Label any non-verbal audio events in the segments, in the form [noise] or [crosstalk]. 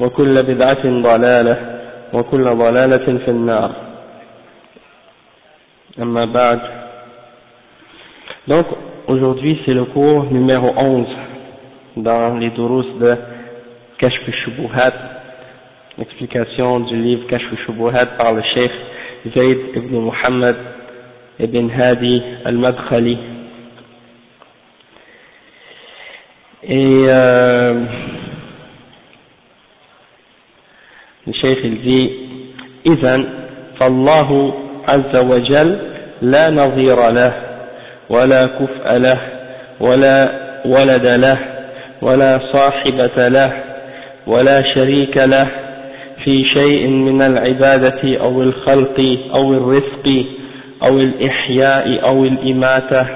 وكل بدعة ضلالة وكل ضلالة في النار أما بعد Donc aujourd'hui c'est le cours numéro 11 dans les durus de Kashf Shubuhat, l'explication du livre Kashf Shubuhat par le Cheikh Zayd ibn Muhammad ibn Hadi al-Madkhali Et euh, il dit إذن فالله عز وجل لا نظير له ولا كفء له ولا ولد له ولا صاحبة له ولا شريك له في شيء من العبادة أو الخلق أو الرزق أو الإحياء أو الإماتة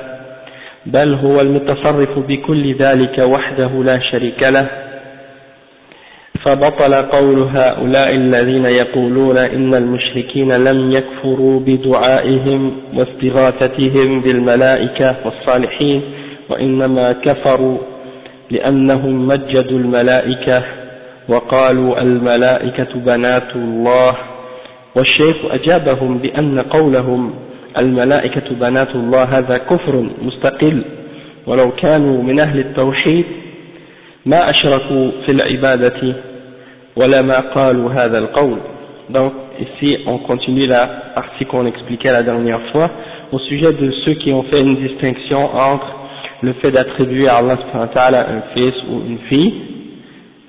بل هو المتصرف بكل ذلك وحده لا شريك له. فبطل قول هؤلاء الذين يقولون إن المشركين لم يكفروا بدعائهم واستغاثتهم بالملائكة والصالحين وإنما كفروا لأنهم مجدوا الملائكة وقالوا الملائكة بنات الله والشيخ أجابهم بأن قولهم الملائكة بنات الله هذا كفر مستقل ولو كانوا من أهل التوحيد ما أشركوا في العبادة ولما قالوا هذا القول donc ici on continue la partie qu'on expliquait la dernière fois au sujet de ceux qui ont fait une distinction entre le fait d'attribuer à Allah un fils ou une fille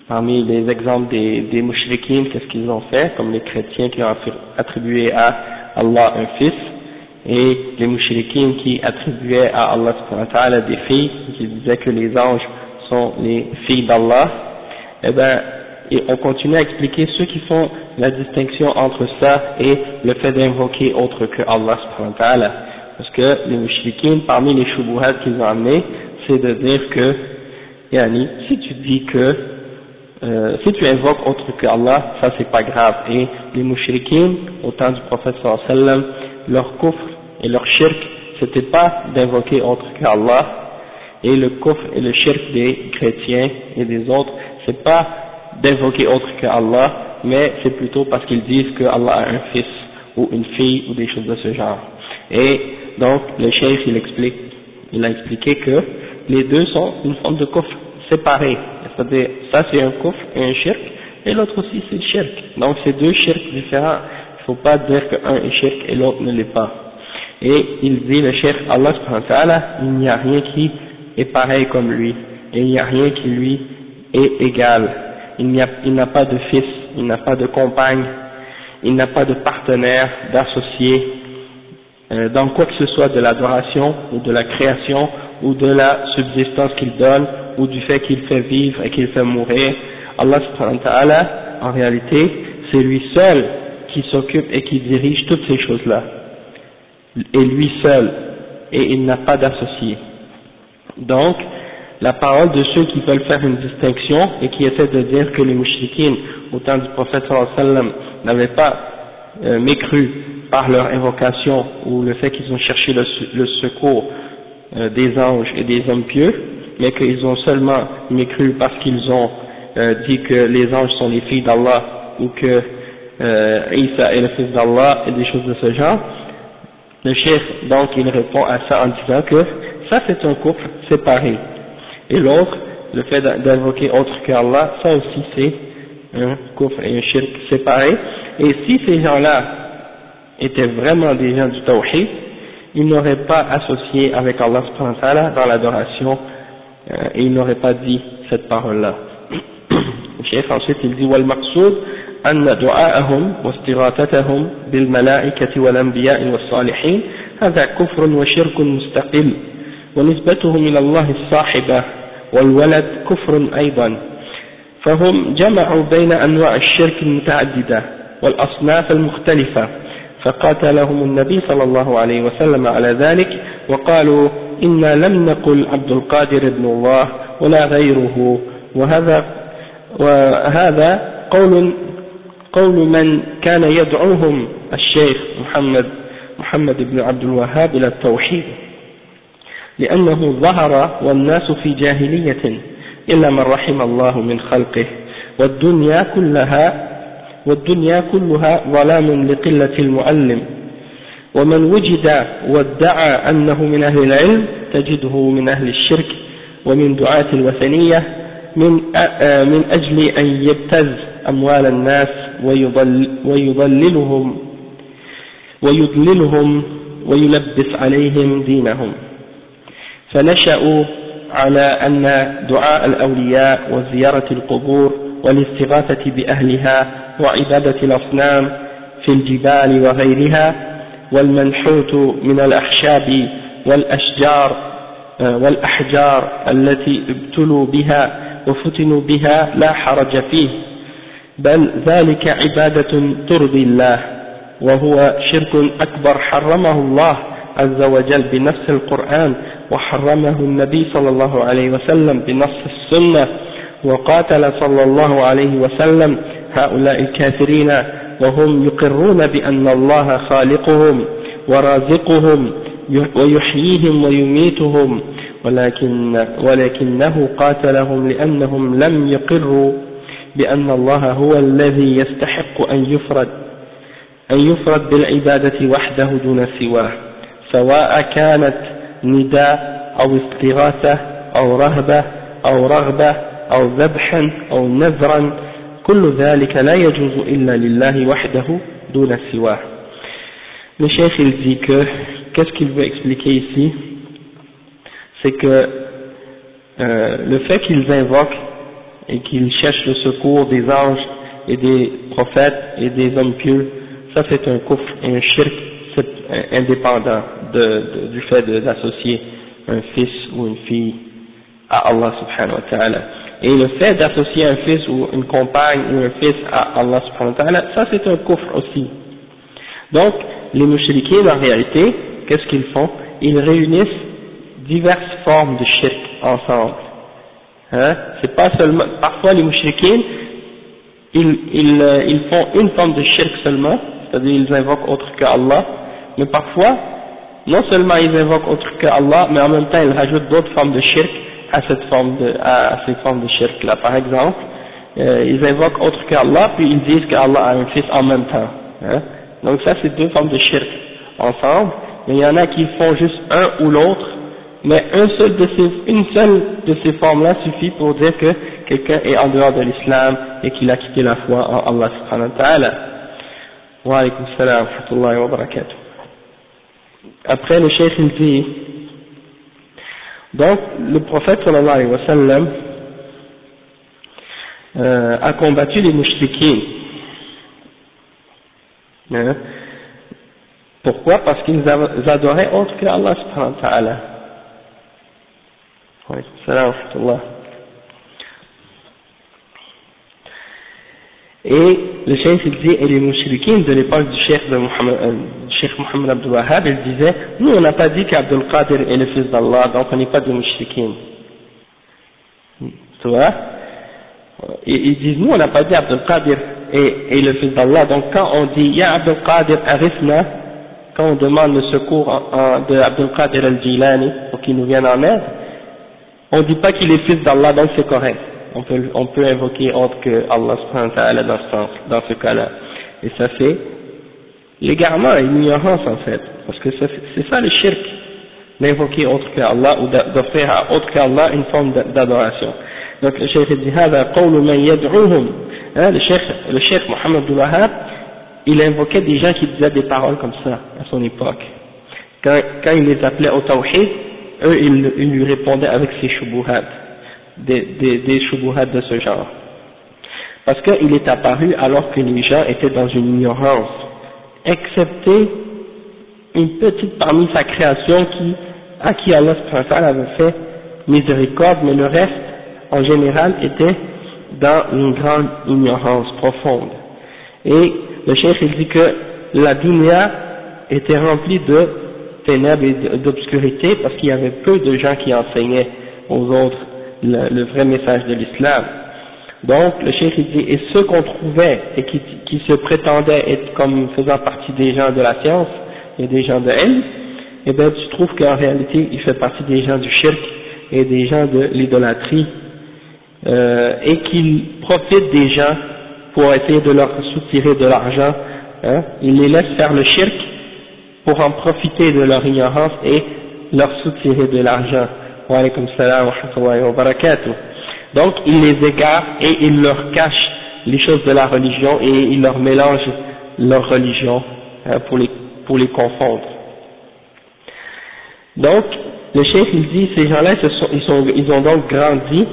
parmi les exemples des, des mouchriquines qu'est-ce qu'ils ont fait comme les chrétiens qui ont attribué à Allah un fils et les mouchriquines qui attribuaient à Allah des filles, qui disaient que les anges sont les filles d'Allah, et eh ben, et on continue à expliquer ceux qui font la distinction entre ça et le fait d'invoquer autre que Allah parce que les mouchriquines, parmi les shubuhat qu'ils ont amenés, c'est de dire que, yani, si tu dis que, euh, si tu invoques autre que Allah, ça c'est pas grave, et les mouchriquines, au temps du prophète sallallahu leur kufr et leur shirk, c'était pas d'invoquer autre qu'Allah, et le kufr et le shirk des chrétiens et des autres, c'est pas d'invoquer autre qu'Allah, mais c'est plutôt parce qu'ils disent que Allah a un fils ou une fille ou des choses de ce genre. Et donc le cheikh il explique, il a expliqué que les deux sont une forme de kufr séparée, c'est-à-dire ça c'est un kufr et un shirk, et l'autre aussi c'est le shirk. Donc c'est deux shirks différents. Il ne faut pas dire qu'un est shirk et l'autre ne l'est pas. Et il dit, le chef Allah il n'y a rien qui est pareil comme lui, et il n'y a rien qui lui est égal. Il n'a pas de fils, il n'a pas de compagne, il n'a pas de partenaire, d'associé, euh, dans quoi que ce soit de l'adoration, ou de la création, ou de la subsistance qu'il donne, ou du fait qu'il fait vivre et qu'il fait mourir. Allah en réalité, c'est lui seul qui s'occupe et qui dirige toutes ces choses-là et lui seul, et il n'a pas d'associé. Donc, la parole de ceux qui veulent faire une distinction et qui essaient de dire que les mouchriquines au temps du prophète sallam n'avaient pas euh, mécru par leur invocation ou le fait qu'ils ont cherché le, secours euh, des anges et des hommes pieux, mais qu'ils ont seulement mécru parce qu'ils ont euh, dit que les anges sont les filles d'Allah ou que Isa est le fils d'Allah et des choses de ce genre. Le cheikh donc il répond à ça en disant que ça c'est un couple séparé et l'autre, le fait d'invoquer autre qu'Allah, ça aussi c'est un kufr et un shirk séparé. Et si ces gens-là étaient vraiment des gens du tawhid, ils n'auraient pas associé avec Allah dans l'adoration euh, et ils n'auraient pas dit cette parole-là. [coughs] Le chef ensuite il dit والمقصود أن دعاءهم واستغاثتهم بالملائكة والأنبياء والصالحين هذا كفر وشرك مستقل ونسبتهم إلى الله الصاحبة والولد كفر أيضا. فهم جمعوا بين أنواع الشرك المتعددة والأصناف المختلفة فقاتلهم النبي صلى الله عليه وسلم على ذلك وقالوا إنا لم نقل عبد القادر ابن الله ولا غيره. وهذا وهذا قول قول من كان يدعوهم الشيخ محمد محمد بن عبد الوهاب إلى التوحيد. لأنه ظهر والناس في جاهلية إلا من رحم الله من خلقه. والدنيا كلها والدنيا كلها ظلام لقلة المعلم ومن وجد وادعى أنه من أهل العلم تجده من أهل الشرك ومن دعاة الوثنية من, من أجل أن يبتز أموال الناس ويضل ويضللهم ويضللهم ويلبس عليهم دينهم. فنشأوا على أن دعاء الأولياء وزيارة القبور والاستغاثة بأهلها وعبادة الأصنام في الجبال وغيرها والمنحوت من الأخشاب والأشجار آه، والأحجار التي ابتلوا بها وفتنوا بها لا حرج فيه. بل ذلك عبادة ترضي الله وهو شرك أكبر حرمه الله عز وجل بنفس القرآن وحرمه النبي صلى الله عليه وسلم بنص السنة وقاتل صلى الله عليه وسلم هؤلاء الكافرين وهم يقرون بأن الله خالقهم ورازقهم ويحييهم ويميتهم ولكن ولكنه قاتلهم لأنهم لم يقروا بأن الله هو الذي يستحق أن يفرد أن يفرد بالعبادة وحده دون سواه سواء كانت نداء أو استغاثة أو رهبة أو رغبة أو ذبحا أو نذرا كل ذلك لا يجوز إلا لله وحده دون سواه Le chef il dit que qu'est-ce qu'il veut expliquer ici c'est que euh, le fait qu'ils invoquent et qu'ils cherchent le secours des anges et des prophètes et des hommes pieux, ça c'est un kufr et un shirk indépendant du fait d'associer un fils ou une fille à Allah subhanahu wa ta'ala. Et le fait d'associer un fils ou une compagne ou un fils à Allah subhanahu wa ta'ala, ça c'est un kufr aussi. Donc, les mouchriquins en réalité, qu'est-ce qu'ils font? Ils réunissent diverses formes de shirk ensemble. Hein? C'est pas seulement, parfois les mouchriquins, ils, ils, euh, ils font une forme de shirk seulement, c'est-à-dire ils invoquent autre que Allah, mais parfois, non seulement ils invoquent autre que Allah, mais en même temps ils rajoutent d'autres formes de shirk à cette forme de, à, ces formes de shirk là. Par exemple, euh, ils invoquent autre que Allah, puis ils disent qu'Allah a un fils en même temps. Hein. Donc ça c'est deux formes de shirk ensemble, mais il y en a qui font juste un ou l'autre, mais un seul de ces, une seule de ces formes-là suffit pour dire que quelqu'un est en dehors de l'islam et qu'il a quitté la foi en Allah subhanahu wa ta'ala. Wa alaykum salam wa rahmatullahi wa barakatuh. Après, le chef il dit, donc le prophète sallallahu euh, a combattu les mouchriquins. Hein? Pourquoi? Parce qu'ils adoraient autre que Allah subhanahu wa ta'ala. Wa alaykum salam wa rahmatullah. Et le cheikh il dit, et les mouchriquins de l'époque du cheikh de Muhammad, euh, Cheikh Mohammed Abdul Wahhab, il disait, nous on n'a pas dit qu'Abdul Qadir est le fils d'Allah, donc on n'est pas des mouchriquins. tu vois? Ils disent nous on n'a pas dit Abdul Qadir et, le fils d'Allah donc quand on dit Ya Abdul Qadir arifna quand on demande le secours Abdul Qadir al-Jilani pour qu'il nous vienne en aide on ne dit pas qu'il est fils d'Allah donc c'est correct on peut, on peut invoquer autre que Allah subhanahu wa ta'ala dans ce, dans ce cas-là et ça fait l'égarement et l'ignorance en fait parce que c'est ça le shirk d'invoquer autre que Allah ou d'offrir à autre que Allah une forme d'adoration donc le cheikh dit هذا قول من يدعوهم hein, le cheikh le cheikh Mohammed Wahab il invoquait des gens qui disaient des paroles comme ça à son époque quand, quand il les appelait au tawhid eux ils, ils lui répondaient avec ces shubuhat des, des, des de ce genre parce qu'il est apparu alors que les gens étaient dans une ignorance excepté une petite parmi sa création qui, à qui Allah avait fait miséricorde, mais le reste, en général, était dans une grande ignorance profonde. Et le chef il dit que la dunya était remplie de ténèbres et d'obscurité parce qu'il y avait peu de gens qui enseignaient aux autres le, vrai message de l'islam. Donc le chef il dit, et ceux qu'on trouvait et qui, qui se prétendaient être comme faisant partie des gens de la science, et des gens de haine, eh bien tu trouves qu'en réalité il fait partie des gens du shirk et des gens de l'idolâtrie, euh, et qu'il profite des gens pour essayer de leur soutirer de l'argent, hein, il les laisse faire le shirk pour en profiter de leur ignorance et leur soutirer de l'argent. Wa alaykum salam wa barakatuh. Donc il les égare et il leur cache les choses de la religion et il leur mélange leur religion hein, pour les pour les confondre. Donc, le chef il dit, ces gens-là, ils, sont, ils ont donc grandi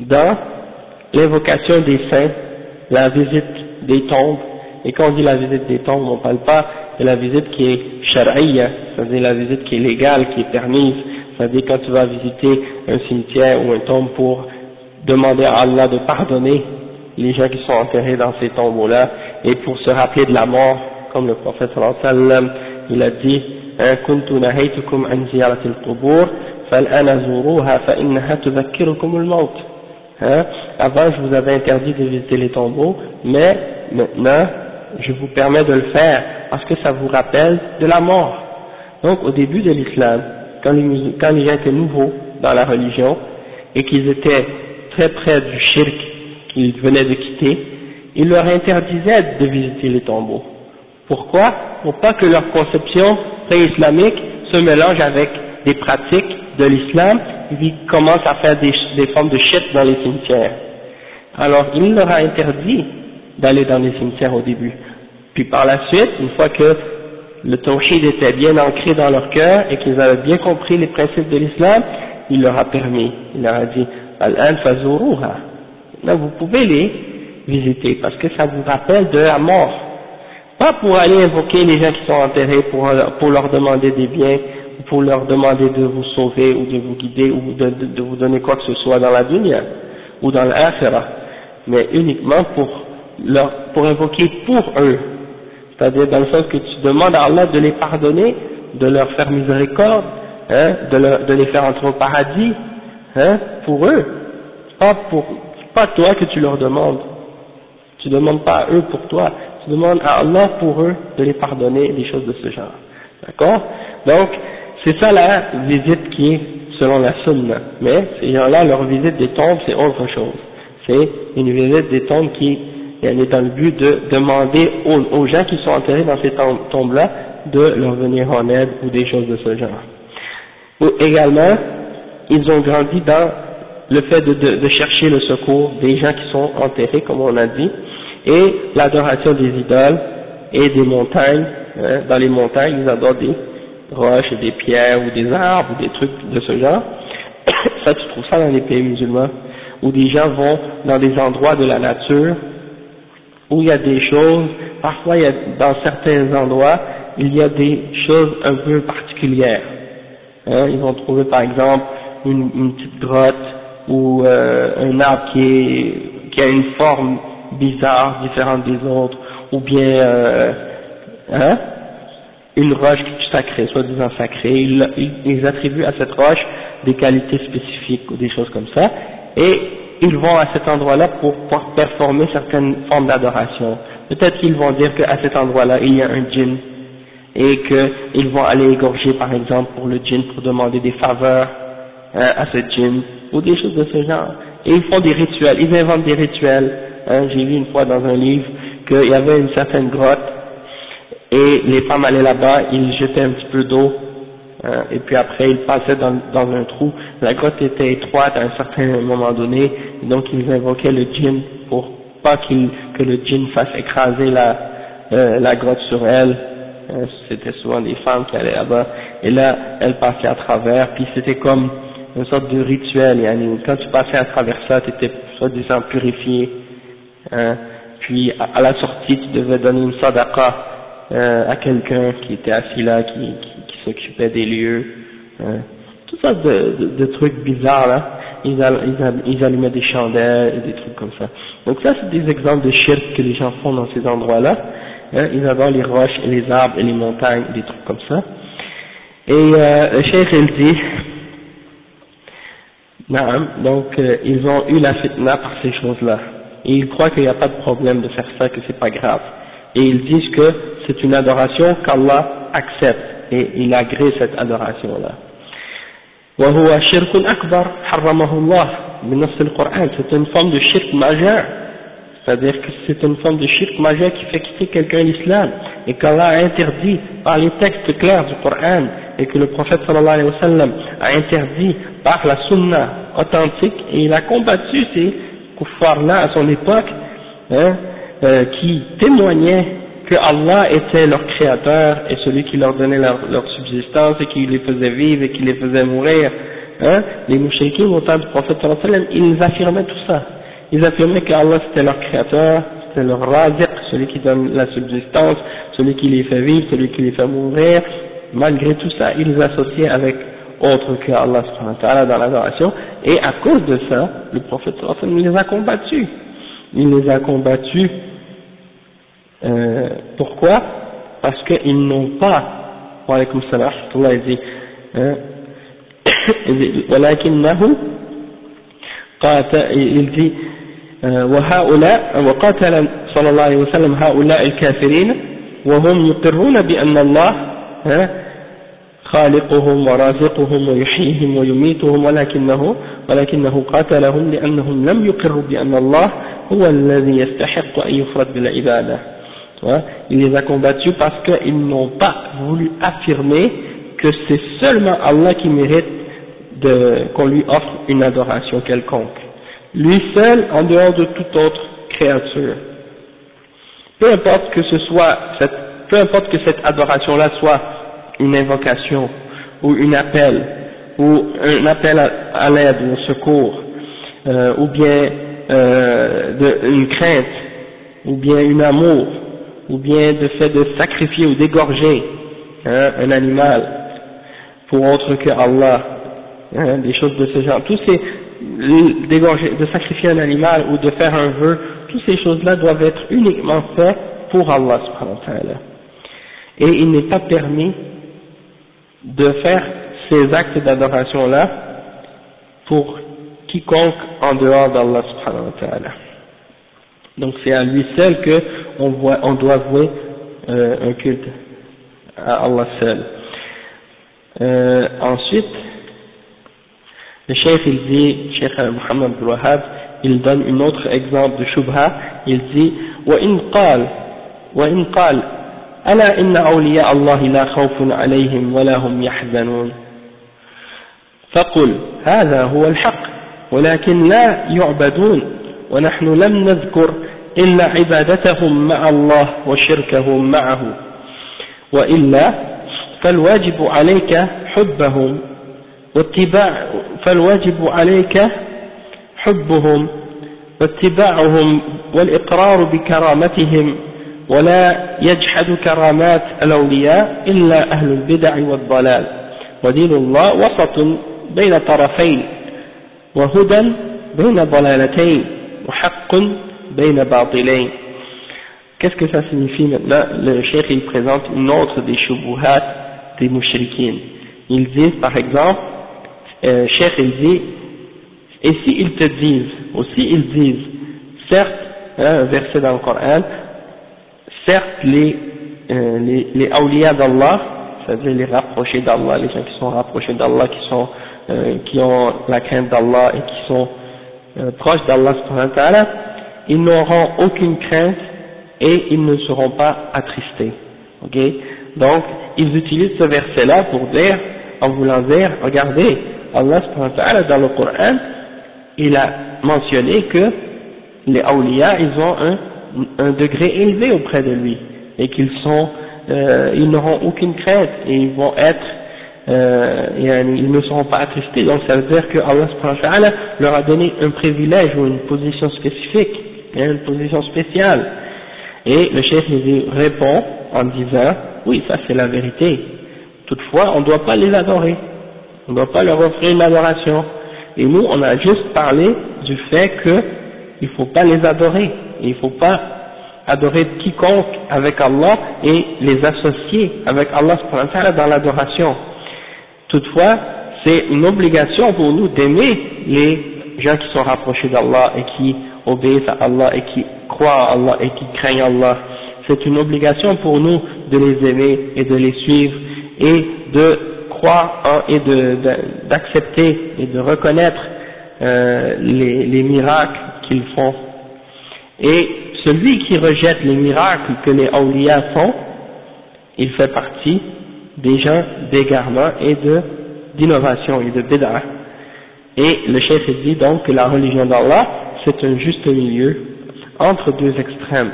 dans l'invocation des saints, la visite des tombes, et quand on dit la visite des tombes, on ne parle pas de la visite qui est shar'iyya, c'est-à-dire la visite qui est légale, qui est permise, c'est-à-dire quand tu vas visiter un cimetière ou un tombe pour demander à Allah de pardonner les gens qui sont enterrés dans ces tombeaux-là, et pour se rappeler de la mort, comme le prophète sallallahu alayhi wa sallam, il a dit كنت نهيتكم عن زيارة القبور فالآن زوروها فإنها تذكركم الموت hein? Avant, je vous avais interdit de visiter les tombeaux, mais maintenant, je vous permets de le faire parce que ça vous rappelle de la mort. Donc, au début de l'islam, quand les, quand étaient nouveaux dans la religion et qu'ils étaient très près du shirk qu'ils venaient de quitter, il leur interdisait de visiter les tombeaux. Pourquoi? Pour pas que leur conception pré-islamique se mélange avec des pratiques de l'islam ils commencent à faire des, formes de shit dans les cimetières. Alors il leur a interdit d'aller dans les cimetières au début. Puis par la suite, une fois que le tawhid était bien ancré dans leur cœur et qu'ils avaient bien compris les principes de l'islam, il leur a permis, il leur a dit Al-an Là vous pouvez les visiter parce que ça vous rappelle de la mort. Pas pour aller invoquer les gens qui sont enterrés pour, pour leur demander des biens, ou pour leur demander de vous sauver ou de vous guider ou de, de, vous donner quoi que ce soit dans la dunya ou dans l'akhirah, mais uniquement pour leur, pour invoquer pour eux. C'est-à-dire dans le sens que tu demandes à Allah de les pardonner, de leur faire miséricorde, hein, de, de les faire entrer au paradis, hein, pour eux. Pas pour, pas toi que tu leur demandes. Tu demandes pas à eux pour toi, demande à Allah pour eux de les pardonner des choses de ce genre. D'accord? Donc, c'est ça la visite qui est selon la sunna. Mais ces gens-là, leur visite des tombes, c'est autre chose. C'est une visite des tombes qui est dans le but de demander aux, gens qui sont enterrés dans ces tombes-là de leur venir en aide ou des choses de ce genre. Ou également, ils ont grandi dans le fait de, chercher le secours des gens qui sont enterrés, comme on a dit, et l'adoration des idoles et des montagnes. Hein, dans les montagnes, ils adorent des roches et des pierres ou des arbres ou des trucs de ce genre. [coughs] ça, tu trouves ça dans les pays musulmans, où des gens vont dans des endroits de la nature, où il y a des choses, parfois il y a, dans certains endroits, il y a des choses un peu particulières. Hein, ils vont trouver par exemple une, une petite grotte ou euh, un arbre qui, est, qui a une forme bizarre, différente des autres, ou bien euh, hein, une roche qui est sacrée, soi-disant sacrée, ils, ils, attribuent à cette roche des qualités spécifiques ou des choses comme ça, et ils vont à cet endroit-là pour, pour performer certaines formes d'adoration. Peut-être qu'ils vont dire qu'à cet endroit-là, il y a un djinn, et qu'ils vont aller égorger par exemple pour le djinn pour demander des faveurs hein, à ce djinn, ou des choses de ce genre. Et ils font des rituels, ils inventent des rituels. Hein, J'ai vu une fois dans un livre qu'il y avait une certaine grotte, et les femmes allaient là-bas, ils jetaient un petit peu d'eau, hein, et puis après ils passaient dans, dans, un trou. La grotte était étroite à un certain moment donné, donc ils invoquaient le djinn pour pas que le djinn fasse écraser la, euh, la grotte sur elle. Hein, c'était souvent des femmes qui allaient là-bas, et là elles passaient à travers, puis c'était comme une sorte de rituel, yani, quand tu passais à travers ça, tu étais soi-disant purifié, hein, puis à, la sortie tu devais donner une sadaqa euh, à quelqu'un qui était assis là, qui, qui s'occupait des lieux, hein, tout ça de, trucs bizarres là, ils, allumaient des chandelles et des trucs comme ça. Donc ça c'est des exemples de shirk que les gens font dans ces endroits-là, hein, ils adorent les roches et les arbres et les montagnes, des trucs comme ça. Et euh, le cheikh il dit, donc euh, ils ont eu la fitna par ces choses-là. Et ils croient qu'il n'y a pas de problème de faire ça, que c'est pas grave. Et ils disent que c'est une adoration qu'Allah accepte et il agrée cette adoration-là. وهو شرك أكبر حرمه الله بنص القرآن c'est une forme de shirk majeur c'est-à-dire que c'est une forme de shirk majeur qui fait quitter quelqu'un l'islam et qu'Allah a interdit par les textes clairs du Coran et que le prophète sallallahu alayhi wa sallam a interdit par la sunna authentique et il a combattu ces kuffars-là à son époque hein, euh, qui témoignaient que Allah était leur créateur et celui qui leur donnait leur, subsistance et qui les faisait vivre et qui les faisait mourir. Hein, les mouchriquins au temps du prophète ils affirmaient tout ça. Ils affirmaient que Allah c'était leur créateur, c'était leur raziq, celui qui donne la subsistance, celui qui les fait vivre, celui qui les fait mourir. Malgré tout ça, ils associaient avec autre que Allah dans l'adoration, et à cause de ça, le prophète les a combattus. Il les a combattus, euh, pourquoi? Parce qu'ils n'ont pas, [coughs] wa alaykum salam, il dit, ولكنه قاتل وهؤلاء وقاتل صلى الله عليه وسلم هؤلاء الكافرين وهم يقرون بأن الله خالقهم ورازقهم ويحييهم ويميتهم ولكنه ولكنه قاتلهم لأنهم لم يقروا بأن الله هو الذي يستحق أن يفرد بالعبادة il les a combattus parce qu'ils n'ont pas voulu affirmer que c'est seulement Allah qui mérite qu'on lui offre une adoration quelconque. Lui seul en dehors de toute autre créature. Peu importe que ce soit cette, peu importe que cette adoration-là soit une invocation ou une appel ou un appel à, l'aide ou au secours euh, ou bien euh, une crainte ou bien un amour ou bien de fait de sacrifier ou d'égorger hein, un animal pour autre que Allah hein, des choses de ce genre tous ces d'égorger de sacrifier un animal ou de faire un vœu toutes ces choses là doivent être uniquement faites pour Allah et il n'est pas permis de faire ces actes d'adoration-là pour quiconque en dehors d'Allah subhanahu wa ta'ala. Donc c'est à lui seul que on, voit, on doit vouer euh, un culte à Allah seul. Euh, ensuite, le chef il dit, Cheikh Muhammad Wahab, il donne un autre exemple de Shubha, il dit, وإن قال وإن قال ألا إن أولياء الله لا خوف عليهم ولا هم يحزنون فقل هذا هو الحق ولكن لا يعبدون ونحن لم نذكر إلا عبادتهم مع الله وشركهم معه. وإلا فالواجب عليك حبهم واتباع فالواجب عليك حبهم واتباعهم والإقرار بكرامتهم ولا يجحد كرامات الأولياء إلا أهل البدع والضلال. ودين الله وسط بين طرفين وهدى بين ضلالتين. Qu'est-ce que ça signifie maintenant? Le cheikh il présente une autre des shubuhat des mouchriquines. Ils disent par exemple, euh, cheikh il dit, Et s'ils te disent, ou s'ils disent, certes, hein, verset dans le Coran, certes les, euh, les, les d'Allah, c'est-à-dire les rapprochés d'Allah, les gens qui sont rapprochés d'Allah, qui sont, euh, qui ont la crainte d'Allah et qui sont euh, proches d'Allah ils n'auront aucune crainte et ils ne seront pas attristés. ok? Donc, ils utilisent ce verset-là pour dire, en voulant dire, regardez, Allah dans le Coran, il a mentionné que les awliya, ils ont un, un degré élevé auprès de lui et qu'ils sont, euh, ils n'auront aucune crainte et ils vont être, euh, ils ne seront pas attristés. Donc ça veut dire que Allah leur a donné un privilège ou une position spécifique, une position spéciale. Et le chef nous répond en disant, oui, ça c'est la vérité. Toutefois, on ne doit pas les adorer. On ne doit pas leur offrir une adoration. Et nous, on a juste parlé du fait qu'il ne faut pas les adorer. il ne faut pas adorer quiconque avec Allah et les associer avec Allah dans l'adoration. Toutefois, c'est une obligation pour nous d'aimer les gens qui sont rapprochés d'Allah et qui obéissent à Allah et qui croient à Allah et qui craignent Allah. C'est une obligation pour nous de les aimer et de les suivre et de croire en, et d'accepter et de reconnaître euh, les, les miracles qu'ils font. Et celui qui rejette les miracles que les awliya font, il fait partie des gens d'égarement et d'innovation et de bid'ah. Et le chef dit donc que la religion d'Allah, c'est un juste milieu entre deux extrêmes.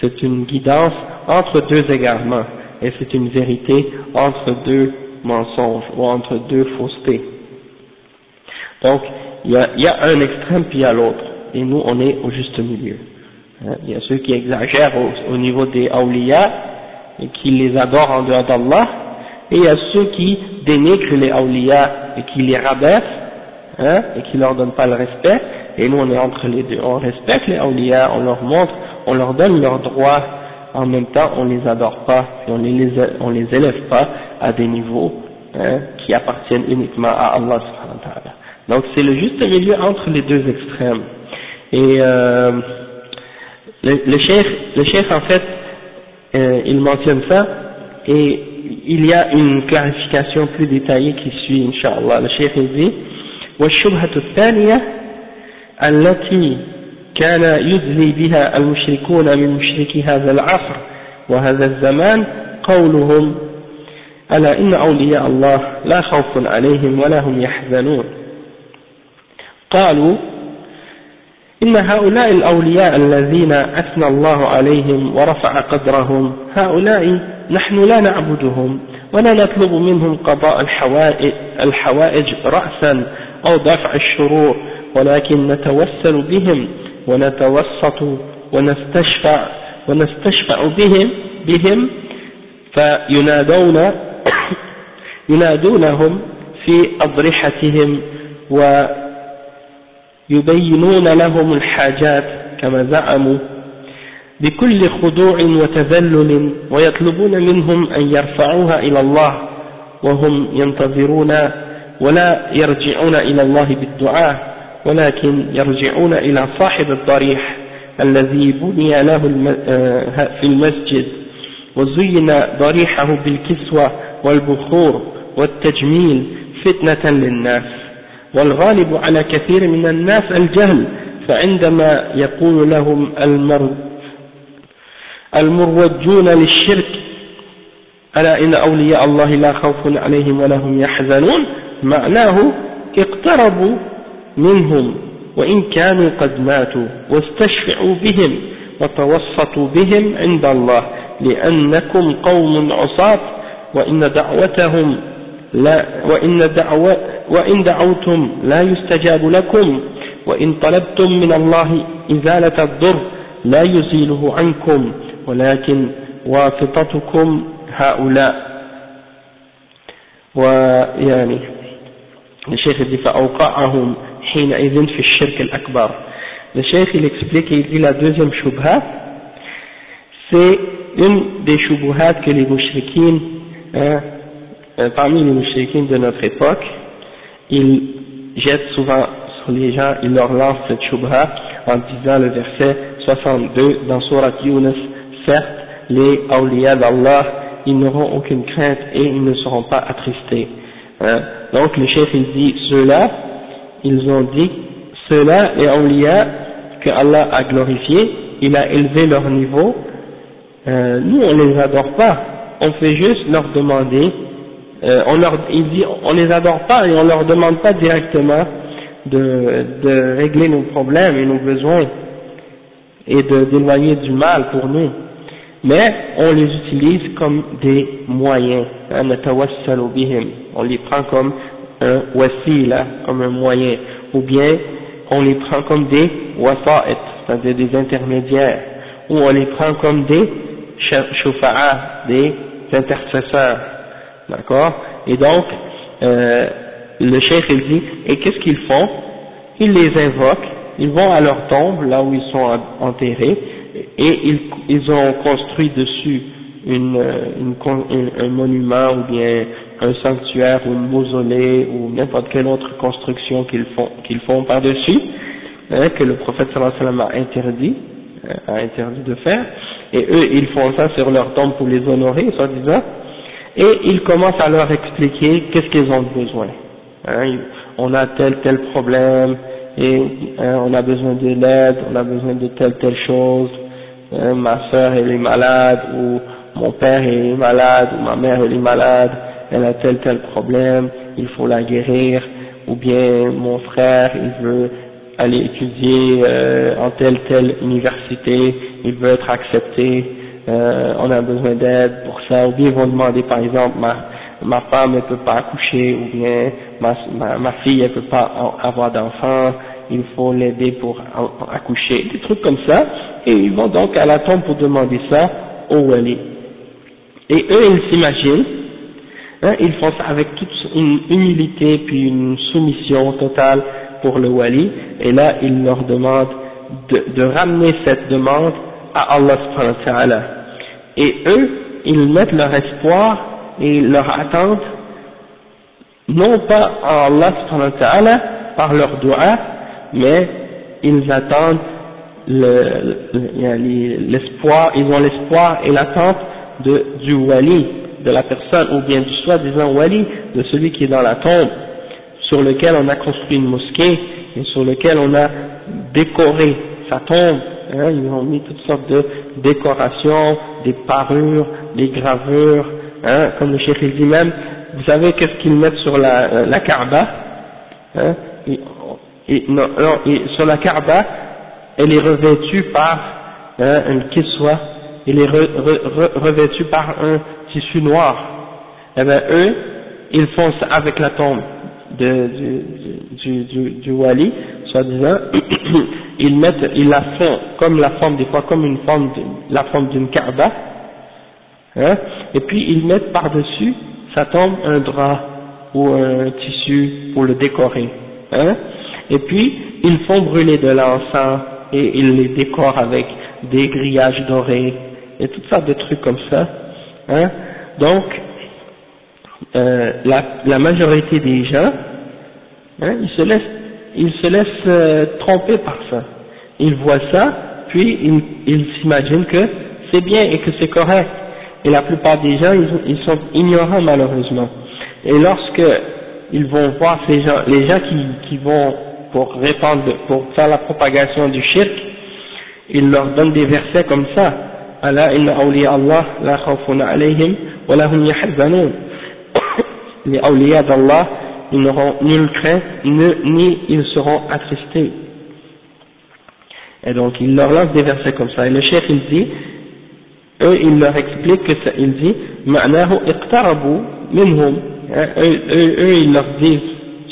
C'est une guidance entre deux égarements. Et c'est une vérité entre deux mensonges ou entre deux faussetés. Donc, il y a, y a un extrême puis il y a l'autre. Et nous, on est au juste milieu. Hein, il y a ceux qui exagèrent au, niveau des awliya et qui les adorent en dehors d'Allah, et il y a ceux qui dénigrent les awliya et qui les rabaissent, hein, et qui leur donnent pas le respect, et nous on est entre les deux, on respecte les awliya, on leur montre, on leur donne leurs droits, en même temps on les adore pas, on les, on les élève pas à des niveaux hein, qui appartiennent uniquement à Allah Donc c'est le juste milieu entre les deux extrêmes. Et euh, le chef, le chef en fait, euh, il mentionne ça et il y a une clarification plus détaillée qui suit, Inch'Allah. Le chef dit والشبهة الثانية التي كان يدلي بها المشركون من مشركي هذا العصر وهذا الزمان قولهم ألا إن أولياء الله لا خوف عليهم ولا هم يحزنون قالوا إن هؤلاء الأولياء الذين أثنى الله عليهم ورفع قدرهم هؤلاء نحن لا نعبدهم ولا نطلب منهم قضاء الحوائج, رأسا أو دفع الشرور ولكن نتوسل بهم ونتوسط ونستشفع ونستشفع بهم بهم فينادون ينادونهم في أضرحتهم و يبينون لهم الحاجات كما زعموا بكل خضوع وتذلل ويطلبون منهم أن يرفعوها إلى الله وهم ينتظرون ولا يرجعون إلى الله بالدعاء ولكن يرجعون إلى صاحب الضريح الذي بني له آه، في المسجد وزين ضريحه بالكسوة والبخور والتجميل فتنة للناس. والغالب على كثير من الناس الجهل فعندما يقول لهم المر المروجون للشرك ألا إن أولياء الله لا خوف عليهم ولا هم يحزنون؟ معناه اقتربوا منهم وإن كانوا قد ماتوا واستشفعوا بهم وتوسطوا بهم عند الله لأنكم قوم عصاة وإن دعوتهم لا وإن دعوة وإن دعوتم لا يستجاب لكم وإن طلبتم من الله إزالة الضر لا يزيله عنكم ولكن واسطتكم هؤلاء. ويعني الشيخ dit فأوقعهم حينئذ في الشرك الأكبر. Le cheikh il explique il dit la deuxième shubha c'est une des shubuhat que les mouchriquines parmi les mouchriquines de notre époque ils jettent souvent les gens, il leur lance cette shubha en disant le verset 62 dans Surat Yunus, certes, les awliya d'Allah, ils n'auront aucune crainte et ils ne seront pas attristés. Hein? Donc le chef il dit, ceux-là, ils ont dit, ceux-là, les awliya que Allah a glorifiés, il a élevé leur niveau, euh, nous on les adore pas, on fait juste leur demander, euh, on leur, les adore pas et on leur demande pas directement de, de régler nos problèmes et nos besoins et d'éloigner du mal pour nous. Mais on les utilise comme des moyens. Hein, on les prend comme un wasila, comme un moyen. Ou bien on les prend comme des wasa'it, c'est-à-dire des intermédiaires. Ou on les prend comme des shufa'a, des intercesseurs. D'accord? Et donc, euh, le cheikh il dit, et qu'est-ce qu'ils font? Ils les invoquent, ils vont à leur tombe, là où ils sont enterrés, et ils, ils ont construit dessus une, une, un monument ou bien un sanctuaire ou une mausolée ou n'importe quelle autre construction qu'ils font, qu'ils font par-dessus, hein, que le prophète sallallahu alayhi wa sallam a interdit, euh, a interdit de faire, et eux ils font ça sur leur tombe pour les honorer, soi-disant, et ils commencent à leur expliquer qu'est-ce qu'ils ont besoin. Hein, on a tel tel problème, et hein, on a besoin de l'aide, on a besoin de telle telle chose, hein, ma soeur elle est malade, ou mon père est malade, ou ma mère elle est malade, elle a tel tel problème, il faut la guérir, ou bien mon frère il veut aller étudier euh, en telle telle université, il veut être accepté, euh, on a besoin d'aide pour ça, ou bien ils vont demander par exemple ma, ma femme ne peut pas accoucher, ou bien ma, ma, fille ne peut pas avoir d'enfant, il faut l'aider pour accoucher, des trucs comme ça, et ils vont donc à la tombe pour demander ça au wali. Et eux ils s'imaginent, hein, ils font ça avec toute une humilité puis une soumission totale pour le wali, et là ils leur demandent de, de ramener cette demande à Allah subhanahu wa ta'ala. Et eux, ils mettent leur espoir et leur attente non pas en Allah par leur doigt, mais ils attendent l'espoir, ils ont l'espoir et l'attente du wali, de la personne, ou bien du soi-disant wali, de celui qui est dans la tombe, sur lequel on a construit une mosquée, et sur lequel on a décoré sa tombe, hein, ils ont mis toutes sortes de décorations, des parures, des gravures, hein, comme le cheikh dit même, vous savez qu'est-ce qu'ils mettent sur la, euh, la hein, non, Sur la Kaaba, elle est revêtue par hein, un kiswa, elle est revêtue par un tissu noir. Eh bien eux, ils font ça avec la tombe du, du, du, du wali, soi-disant, ils mettent, ils la font comme la forme, des fois comme une forme, la forme d'une Kaaba, hein, et puis ils mettent par-dessus ça tombe un drap ou un tissu pour le décorer. Hein et puis, ils font brûler de l'encens et ils les décorent avec des grillages dorés et toutes sortes de trucs comme ça. Hein Donc, euh, la, la, majorité des gens, hein, ils se laissent, ils se laissent euh, tromper par ça. Ils voient ça, puis ils, ils s'imaginent que c'est bien et que c'est correct et la plupart des gens, ils, sont ignorants malheureusement. Et lorsque ils vont voir ces gens, les gens qui, qui vont pour répandre, pour faire la propagation du shirk, ils leur donnent des versets comme ça. Allah Allah la yahzanun. [coughs] Les d'Allah, ils n'auront nulle crainte, ni ils seront attristés. Et donc, il leur lance des versets comme ça. Et le chef, il dit, eux, il leur explique que ça, il dit, iqtarabu minhum, hein, eux, eux, ils leur disent,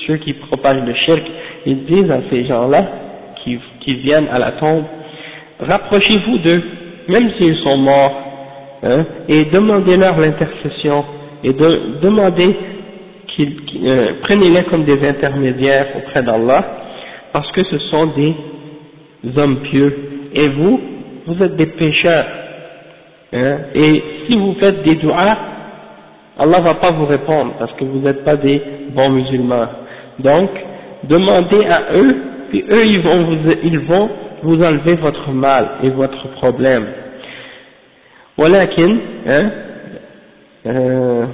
ceux qui propagent le shirk, ils disent à ces gens-là, qui, qui viennent à la tombe, rapprochez-vous d'eux, même s'ils sont morts, hein, et demandez-leur l'intercession, et de, demandez euh, prenez-les comme des intermédiaires auprès d'Allah, parce que ce sont des hommes pieux, et vous, vous êtes des pécheurs, Hein? Et si vous faites des doigts, Allah va pas vous répondre parce que vous n'êtes pas des bons musulmans. Donc, demandez à eux, puis eux ils vont vous, ils vont vous enlever votre mal et votre problème. Walakin, hein, euh,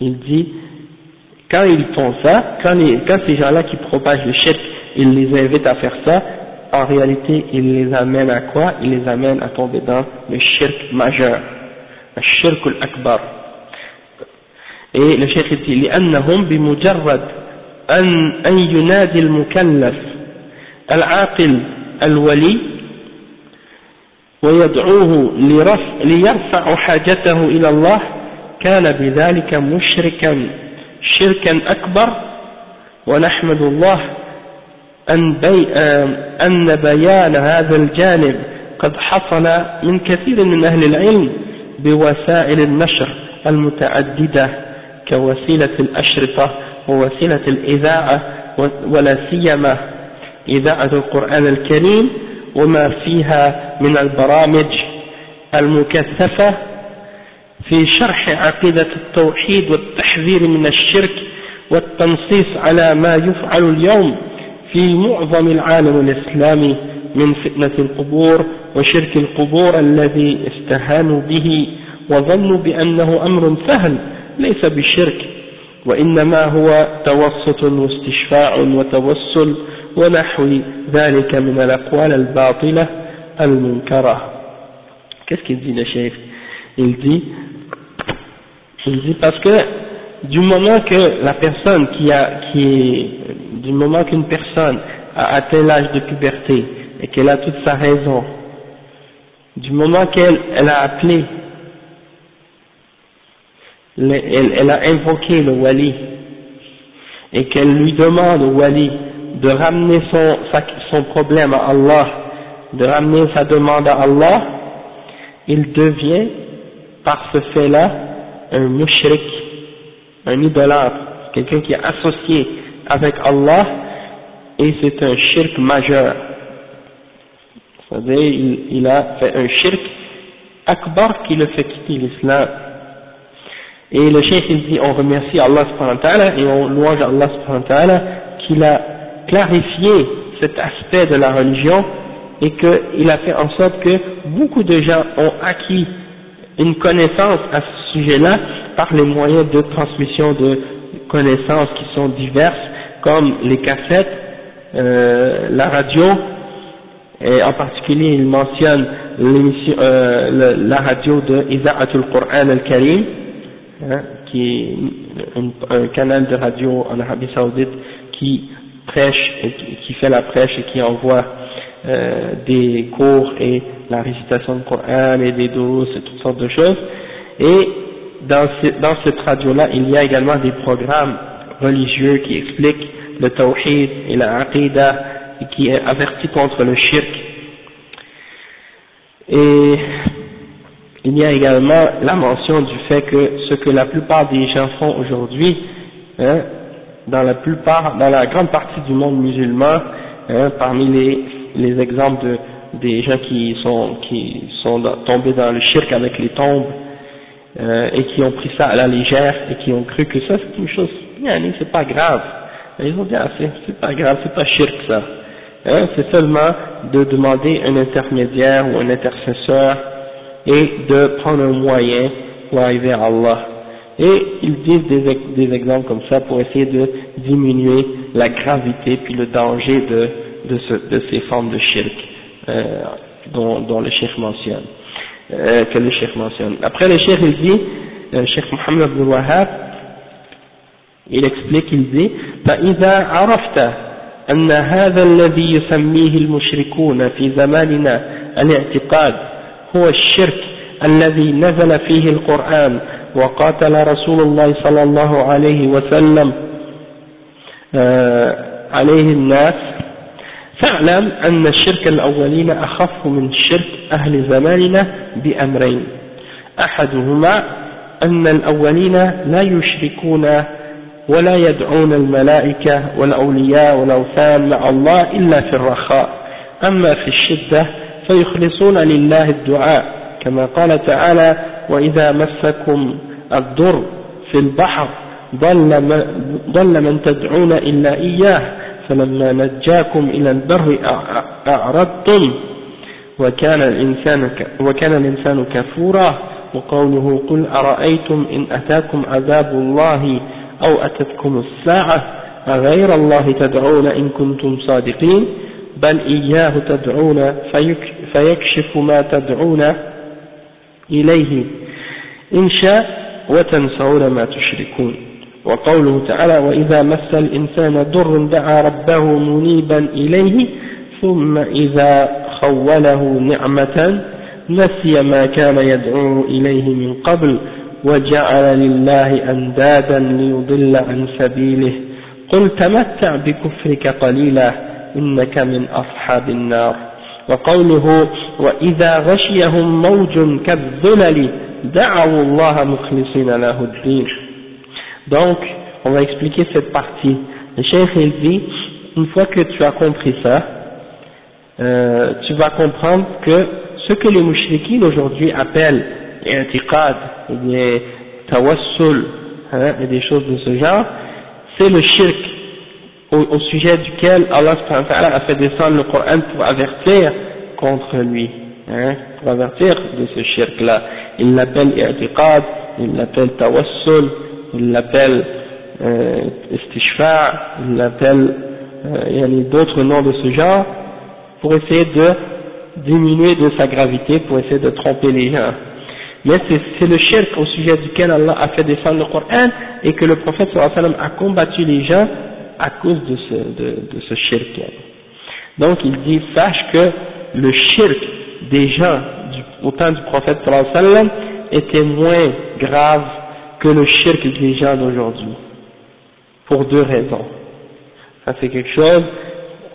il dit, quand ils font ça, quand, quand ces gens-là qui propagent le shirk, ils les invitent à faire ça, en réalité, ils les amènent à quoi Ils les amènent à tomber dans le shirk majeur, le shirk al-akbar. Et le shirk dit, لأنهم بمجرد أن, أن ينادي المكلف العاقل الولي ويدعوه لرفع ليرفع حاجته إلى الله كان بذلك مشركا شركا أكبر. ونحمد الله أن, بي أن بيان هذا الجانب قد حصل من كثير من أهل العلم بوسائل النشر المتعددة كوسيلة الأشرطة ووسيلة الإذاعة ولا سيما إذاعة القرآن الكريم وما فيها من البرامج المكثفة في شرح عقيدة التوحيد والتحذير من الشرك والتنصيص على ما يفعل اليوم في معظم العالم الإسلامي من فتنة القبور وشرك القبور الذي استهانوا به وظنوا بأنه أمر سهل ليس بشرك وإنما هو توسط واستشفاع وتوسل ونحو ذلك من الأقوال الباطلة المنكرة. Dit le chef? Il dit, il dit parce que du moment que la personne qui a, qui du moment qu'une personne a atteint l'âge de puberté et qu'elle a toute sa raison, du moment qu'elle elle a appelé, elle, elle a invoqué le wali et qu'elle lui demande au wali de ramener son, son problème à Allah, de ramener sa demande à Allah, il devient par ce fait-là un mushrik, un idolâtre, quelqu'un qui est associé avec Allah et c'est un shirk majeur. C'est-à-dire, il, il, a fait un shirk akbar qui le fait quitter l'islam. Et le cheikh il dit, on remercie Allah subhanahu et on louange Allah subhanahu qu'il a clarifié cet aspect de la religion et qu'il a fait en sorte que beaucoup de gens ont acquis une connaissance à ce sujet-là par les moyens de transmission de connaissances qui sont diverses, comme les cassettes, euh, la radio, et en particulier il mentionne euh, la radio de Iza'atul Qur'an al-Karim, hein, qui est un, canal de radio en Arabie Saoudite qui prêche, qui fait la prêche et qui envoie euh, des cours et la récitation du Coran et des doses et toutes sortes de choses. Et dans, dans cette radio-là, il y a également des programmes religieux qui expliquent le tawhid et la aqidah et qui avertit contre le shirk. Et il y a également la mention du fait que ce que la plupart des gens font aujourd'hui, hein, dans la plupart, dans la grande partie du monde musulman, hein, parmi les, les exemples de, des gens qui sont, qui sont tombés dans le shirk avec les tombes, euh, et qui ont pris ça à la légère, et qui ont cru que ça c'est une chose, c'est pas grave. ils ont dit, ah, c'est pas grave, c'est pas shirk ça. Hein, c'est seulement de demander un intermédiaire ou un intercesseur et de prendre un moyen pour arriver à Allah. Et ils disent des, des exemples comme ça pour essayer de diminuer la gravité puis le danger de, de, ce, de ces formes de shirk euh, dont, dont, le chef mentionne, euh, que le chef mentionne. Après le chef il dit, le chef Mohammed ibn Wahab, il explique, il dit, فإذا عرفت أن هذا الذي يسميه المشركون في زماننا الاعتقاد هو الشرك الذي نزل فيه القرآن وقاتل رسول الله صلى الله عليه وسلم عليه الناس فاعلم أن الشرك الأولين أخف من شرك أهل زماننا بأمرين. أحدهما أن الأولين لا يشركون ولا يدعون الملائكة والأولياء والأوثان مع الله إلا في الرخاء. أما في الشدة فيخلصون لله الدعاء كما قال تعالى وإذا مسكم الضر في البحر ضل من تدعون إلا إياه. فلما نجاكم إلى البر أعرضتم وكان الإنسان, وكان الإنسان كفورا وقوله قل أرأيتم إن أتاكم عذاب الله أو أتتكم الساعة أغير الله تدعون إن كنتم صادقين بل إياه تدعون فيكشف ما تدعون إليه إن شاء وتنسون ما تشركون وقوله تعالى وإذا مس الإنسان ضر دعا ربه منيبا إليه ثم إذا خوله نعمة نسي ما كان يدعو إليه من قبل وجعل لله أندادا ليضل عن سبيله قل تمتع بكفرك قليلا إنك من أصحاب النار وقوله وإذا غشيهم موج كالظلل دعوا الله مخلصين له الدين Donc, on va expliquer cette partie. Le cheikh il dit, une fois que tu as compris ça, euh, tu vas comprendre que ce que les mouchriquins aujourd'hui appellent intiqad, ou bien tawassul, hein, et des choses de ce genre, c'est le shirk au, au, sujet duquel Allah a fait descendre le Coran pour avertir contre lui, hein, pour avertir de ce shirk-là. Il l'appelle i'tiqad, il l'appelle tawassul, il l'appelle euh, il l'appelle euh, d'autres noms de ce genre, pour essayer de diminuer de sa gravité, pour essayer de tromper les gens. Mais c'est le shirk au sujet duquel Allah a fait descendre le Coran et que le prophète sallam a combattu les gens à cause de ce, shirk. Donc il dit, sache que le shirk des gens au temps du prophète sallam était moins grave que le shirk des gens d'aujourd'hui. Pour deux raisons. Ça c'est quelque chose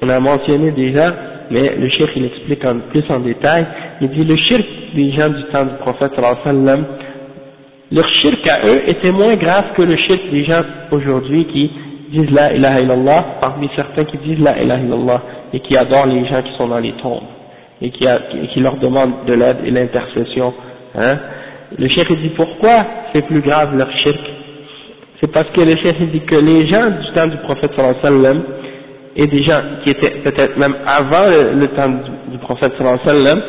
qu'on a mentionné déjà, mais le shirk il explique en plus en détail. Il dit le shirk des gens du temps du prophète sallam, leur shirk à eux était moins grave que le shirk des gens aujourd'hui qui disent la ilaha illallah, parmi certains qui disent la ilaha illallah et qui adorent les gens qui sont dans les tombes et qui, qui leur demandent de l'aide et l'intercession. Hein. Le cheikh dit pourquoi c'est plus grave leur shirk? C'est parce que le cheikh dit que les gens du temps du prophète sallallahu alayhi wa sallam et des gens qui étaient peut-être même avant le, temps du, prophète sallallahu alayhi wa sallam,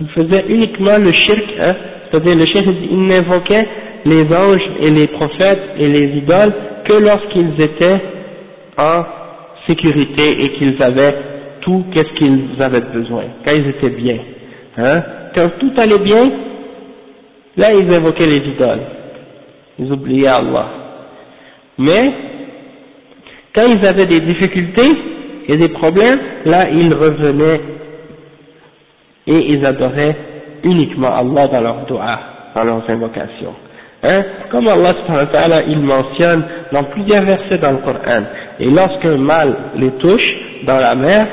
ils faisaient uniquement le shirk, hein, c'est-à-dire le cheikh ils n'invoquaient les anges et les prophètes et les idoles que lorsqu'ils étaient en sécurité et qu'ils avaient tout qu'est-ce qu'ils avaient besoin, quand ils étaient bien. Hein. Quand tout allait bien, là ils invoquaient les idoles, ils oubliaient Allah. Mais quand ils avaient des difficultés et des problèmes, là ils revenaient et ils adoraient uniquement Allah dans leurs doigts, dans leurs invocations. Hein? Comme Allah il mentionne dans plusieurs versets dans le Coran, et lorsqu'un mal les touche dans la mer,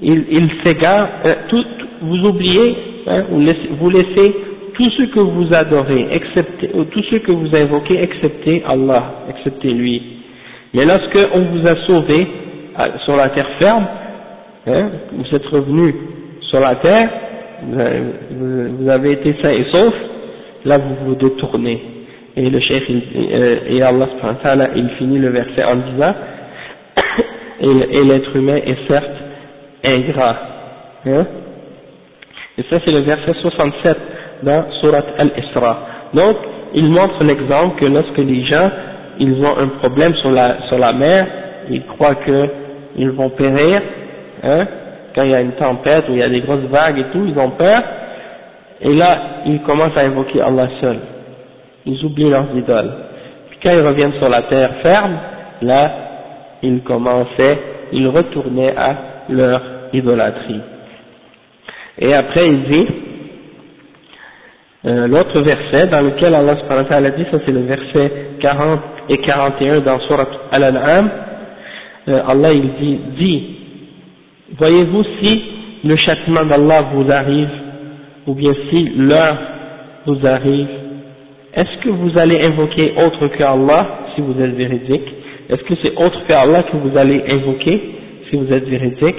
il, il s'égare, tout, vous oubliez, hein, vous laissez tout ce que vous adorez, excepté, ou tout ce que vous invoquez, excepté Allah, excepté lui. Mais lorsque on vous a sauvé euh, sur la terre ferme, hein, vous êtes revenu sur la terre, vous avez été sain et sauf, là vous vous détournez. Et le chef, euh, et Allah il finit le verset en disant, [coughs] et l'être humain est certes ingrat. Hein? Et ça c'est le verset 67 dans Surat Al-Isra. Donc, il montre l'exemple que lorsque les gens, ils ont un problème sur la, sur la mer, ils croient qu'ils vont périr, hein, quand il y a une tempête ou il y a des grosses vagues et tout, ils ont peur, et là, ils commencent à invoquer Allah seul. Ils oublient leurs idoles. Puis quand ils reviennent sur la terre ferme, là, ils commençaient, ils retournaient à leur idolâtrie. Et après, il dit, euh, l'autre verset dans lequel Allah a dit, ça c'est le verset 40 et 41 dans Surat Al-An'am, euh, Allah il dit, dit, voyez-vous si le châtiment d'Allah vous arrive ou bien si l'heure vous arrive, est-ce que vous allez invoquer autre que Allah si vous êtes véridique? Est-ce que c'est autre que Allah que vous allez invoquer si vous êtes véridique?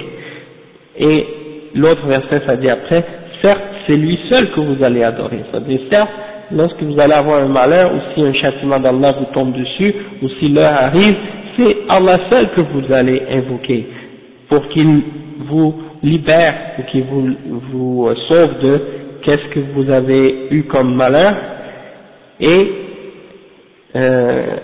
Et l'autre verset, ça dit après, certes, c'est lui seul que vous allez adorer. Dit, certes, lorsque vous allez avoir un malheur, ou si un châtiment d'Allah vous tombe dessus, ou si l'heure arrive, c'est Allah seul que vous allez invoquer, pour qu'il vous libère, ou qu'il vous, vous sauve de qu'est-ce que vous avez eu comme malheur, et euh,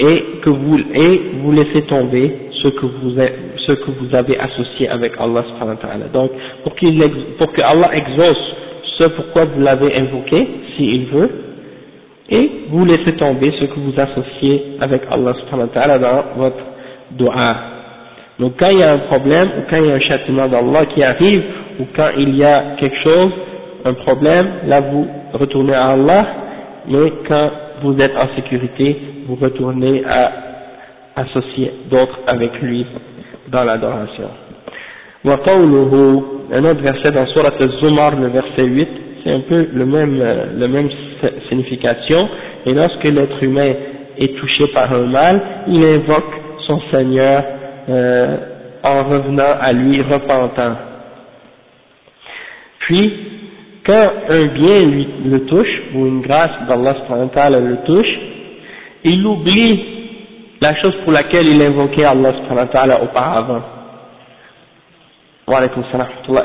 et que vous et vous laissez tomber ce que vous avez associé avec Allah subhanahu wa. Donc pour qu'il pour que Allah exauce ce pourquoi vous l'avez invoqué s'il veut et vous laissez tomber ce que vous associez avec Allah subhanahu wa dans votre dua. Donc quand il y a un problème ou quand il y a un châtiment d'Allah qui arrive ou quand il y a quelque chose, un problème, là vous retournez à Allah, mais quand vous êtes en sécurité, vous retournez à associer d'autres avec lui dans l'adoration. Un autre verset dans Surat al-Zumar, le verset 8, c'est un peu le même, le même signification, et lorsque l'être humain est touché par un mal, il invoque son Seigneur euh, en revenant à lui repentant. Puis, quand un bien lui le touche, ou une grâce d'Allah le touche, il oublie la chose pour laquelle il invoquait Allah auparavant.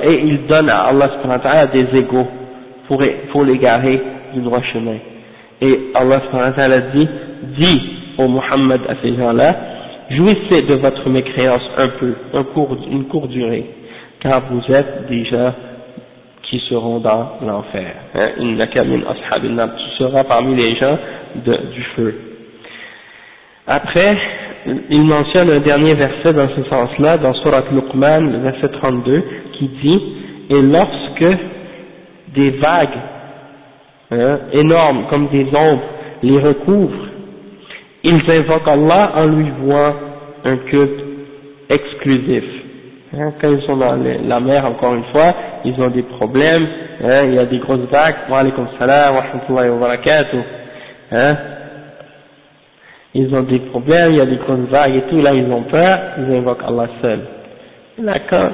Et il donne à Allah des égaux pour, pour l'égarer du droit chemin. Et Allah dit, dit au Muhammad à ces gens-là, jouissez de votre mécréance un peu, une courte durée, car vous êtes déjà qui seront dans l'enfer. Hein, tu seras parmi les gens du feu. Après, il mentionne un dernier verset dans ce sens-là, dans Surat Luqman, verset 32, qui dit « Et lorsque des vagues hein, énormes, comme des ombres, les recouvrent, ils invoquent Allah en lui vouant un culte exclusif. Hein, quand ils sont dans la mer, encore une fois, ils ont des problèmes, hein, il y a des grosses vagues, wa alaykum salam, wa rahmatullahi wa barakatuh, hein, ils ont des problèmes, il y a des grosses vagues et tout, là ils ont peur, ils invoquent Allah seul. là quand,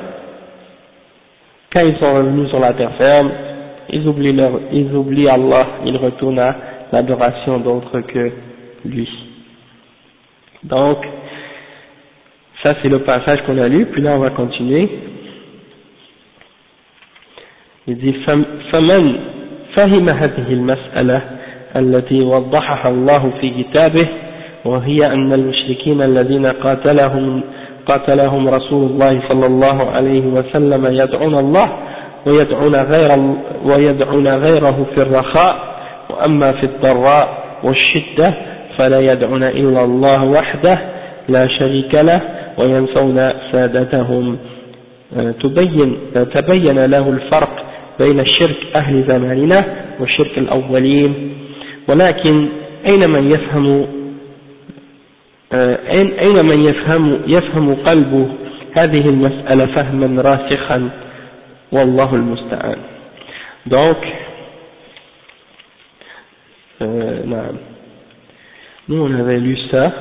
quand ils sont revenus sur la terre ferme, ils oublient, leur, ils oublient Allah, ils retournent à l'adoration d'autres que lui. Donc, ça c'est le passage qu'on a lu, puis là on va continuer. Il dit, فمن فهم هذه المسألة التي وضحها الله في كتابه وهي أن المشركين الذين قاتلهم قاتلهم رسول الله صلى الله عليه وسلم يدعون الله ويدعون غير ويدعون غيره في الرخاء وأما في الضراء والشدة فلا يدعون إلا الله وحده لا شريك له وينسون سادتهم. تبين تبين له الفرق بين الشرك أهل زماننا والشرك الأولين. ولكن أين من يفهم أين من يفهم يفهم قلبه هذه المسألة فهما راسخا والله المستعان donc euh, non. nous on avait lu ça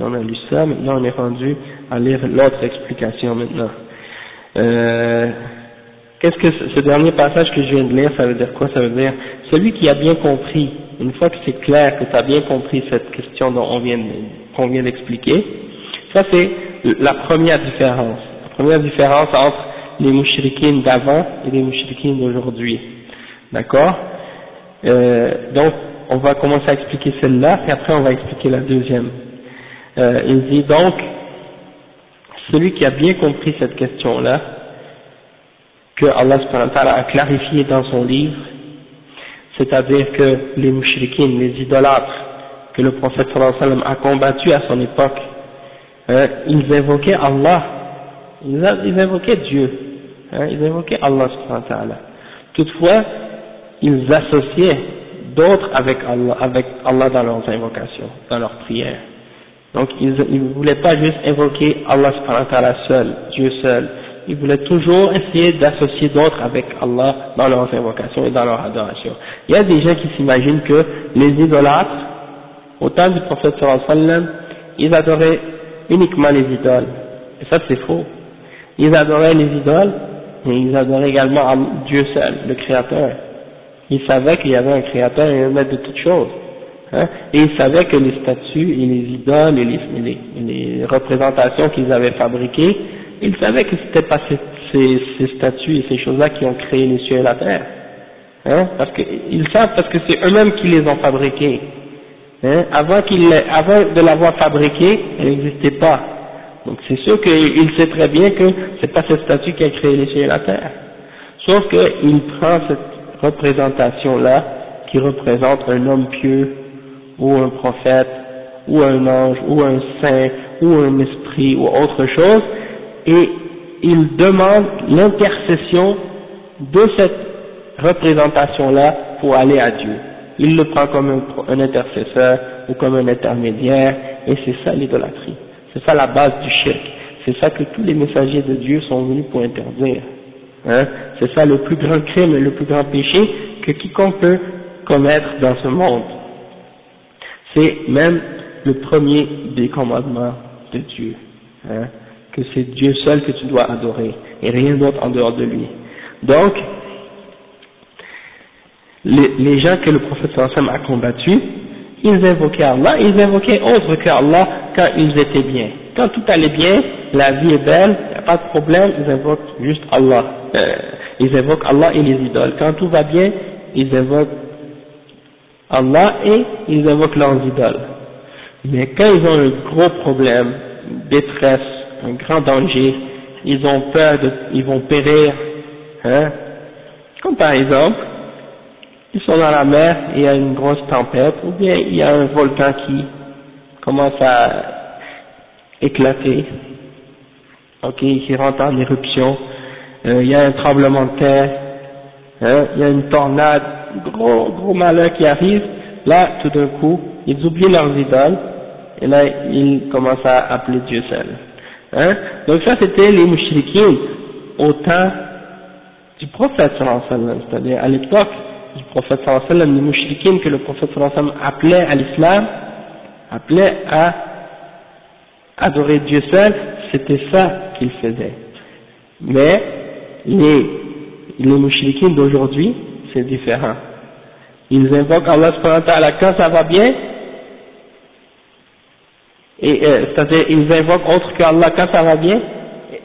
on a lu ça maintenant on est rendu à lire l'autre explication maintenant euh, qu'est-ce que ce dernier passage que je viens de lire ça veut dire quoi ça veut dire celui qui a bien compris une fois que c'est clair que tu as bien compris cette question dont on vient qu'on vient d'expliquer, ça c'est la première différence. La première différence entre les mouchriquines d'avant et les mouchriquines d'aujourd'hui. D'accord? Euh, Donc, on va commencer à expliquer celle-là, et après on va expliquer la deuxième. Euh, il dit donc, celui qui a bien compris cette question-là, que Allah a clarifié dans son livre, c'est-à-dire que les mouchriquines, les idolâtres, que le prophète sallallahu alayhi wa sallam a combattu à son époque, hein, ils invoquaient Allah, ils, invoquaient Dieu, hein, ils invoquaient Allah subhanahu wa ta'ala. Toutefois, ils associaient d'autres avec Allah, avec Allah dans leurs invocations, dans leurs prières. Donc ils ne voulaient pas juste invoquer Allah subhanahu wa ta'ala seul, Dieu seul, ils voulaient toujours essayer d'associer d'autres avec Allah dans leurs invocations et dans leur adoration. Il y a des gens qui s'imaginent que les idolâtres, au temps du prophète sallam, ils adoraient uniquement les idoles. Et ça c'est faux. Ils adoraient les idoles, et ils adoraient également Dieu seul, le Créateur. Il savait qu'il y avait un créateur et un maître de toutes choses. Hein, et il savait que les statues et les idoles et les, représentations qu'ils avaient fabriquées, il savait que c'était pas ces, ces, statues et ces choses-là qui ont créé les cieux et la terre. Hein, parce qu'ils savent parce que c'est eux-mêmes qui les ont fabriquées. Hein, avant, avant de l'avoir fabriquée, elle n'existait pas. Donc c'est sûr qu'il sait très bien que c'est pas cette statue qui a créé les cieux et la terre. Sauf qu'il prend cette représentation-là, qui représente un homme pieux, ou un prophète, ou un ange, ou un saint, ou un esprit, ou autre chose, et il demande l'intercession de cette représentation-là pour aller à Dieu. Il le prend comme un, intercesseur ou comme un intermédiaire, et c'est ça l'idolâtrie. C'est ça la base du shirk. C'est ça que tous les messagers de Dieu sont venus pour interdire. Hein? C'est ça le plus grand crime et le plus grand péché que quiconque peut commettre dans ce monde c'est même le premier des commandements de Dieu, hein, que c'est Dieu seul que tu dois adorer et rien d'autre en dehors de lui. Donc, les, gens que le prophète sallam a combattus, ils invoquaient Allah, ils invoquaient autre qu'Allah quand ils étaient bien. Quand tout allait bien, la vie est belle, il n'y a pas de problème, ils invoquent juste Allah. Euh, ils invoquent Allah et les idoles. Quand tout va bien, ils invoquent Allah et ils invoquent leurs idoles. Mais quand ils ont un gros problème, détresse, un grand danger, ils ont peur de, ils vont périr, hein, comme par exemple, ils sont dans la mer et il y a une grosse tempête, ou bien il y a un volcan qui commence à éclater, ok, qui rentre en éruption, euh, il y a un tremblement de terre, hein, il y a une tornade, gros, gros malheur qui arrive, là, tout d'un coup, ils oublient leurs idoles, et là, ils commencent à appeler Dieu seul. Hein? Donc ça, c'était les mouchriquins au temps du prophète c'est-à-dire à, l'époque du prophète sallallahu les mouchriquins que le prophète sallallahu appelait à l'islam, appelait à adorer Dieu seul, c'était ça qu'ils faisaient. Mais les, les d'aujourd'hui, c'est différent. Ils invoquent Allah quand ça va bien, et euh, c'est-à-dire ils invoquent autre qu'Allah quand ça va bien,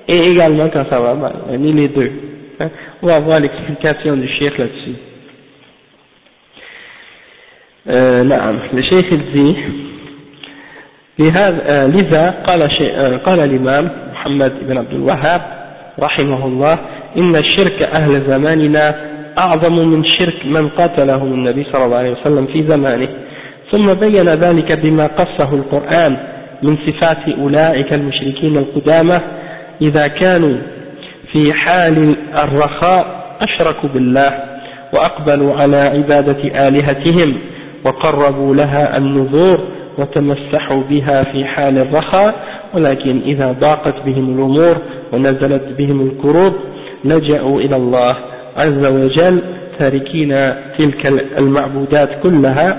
et également quand ça va mal, ni les deux. Hein? On va voir l'explication du cheikh là-dessus. Euh, نعم الشيخ الزي لهذا لذا قال قال الإمام محمد بن عبد الوهاب رحمه الله إن الشرك أهل زماننا أعظم من شرك من قتلهم النبي صلى الله عليه وسلم في زمانه. ثم بين ذلك بما قصه القرآن من صفات أولئك المشركين القدامى إذا كانوا في حال الرخاء أشركوا بالله وأقبلوا على عبادة آلهتهم. وقربوا لها النذور وتمسحوا بها في حال الرخاء ولكن إذا ضاقت بهم الأمور ونزلت بهم الكروب لجأوا إلى الله عز وجل تاركين تلك المعبودات كلها.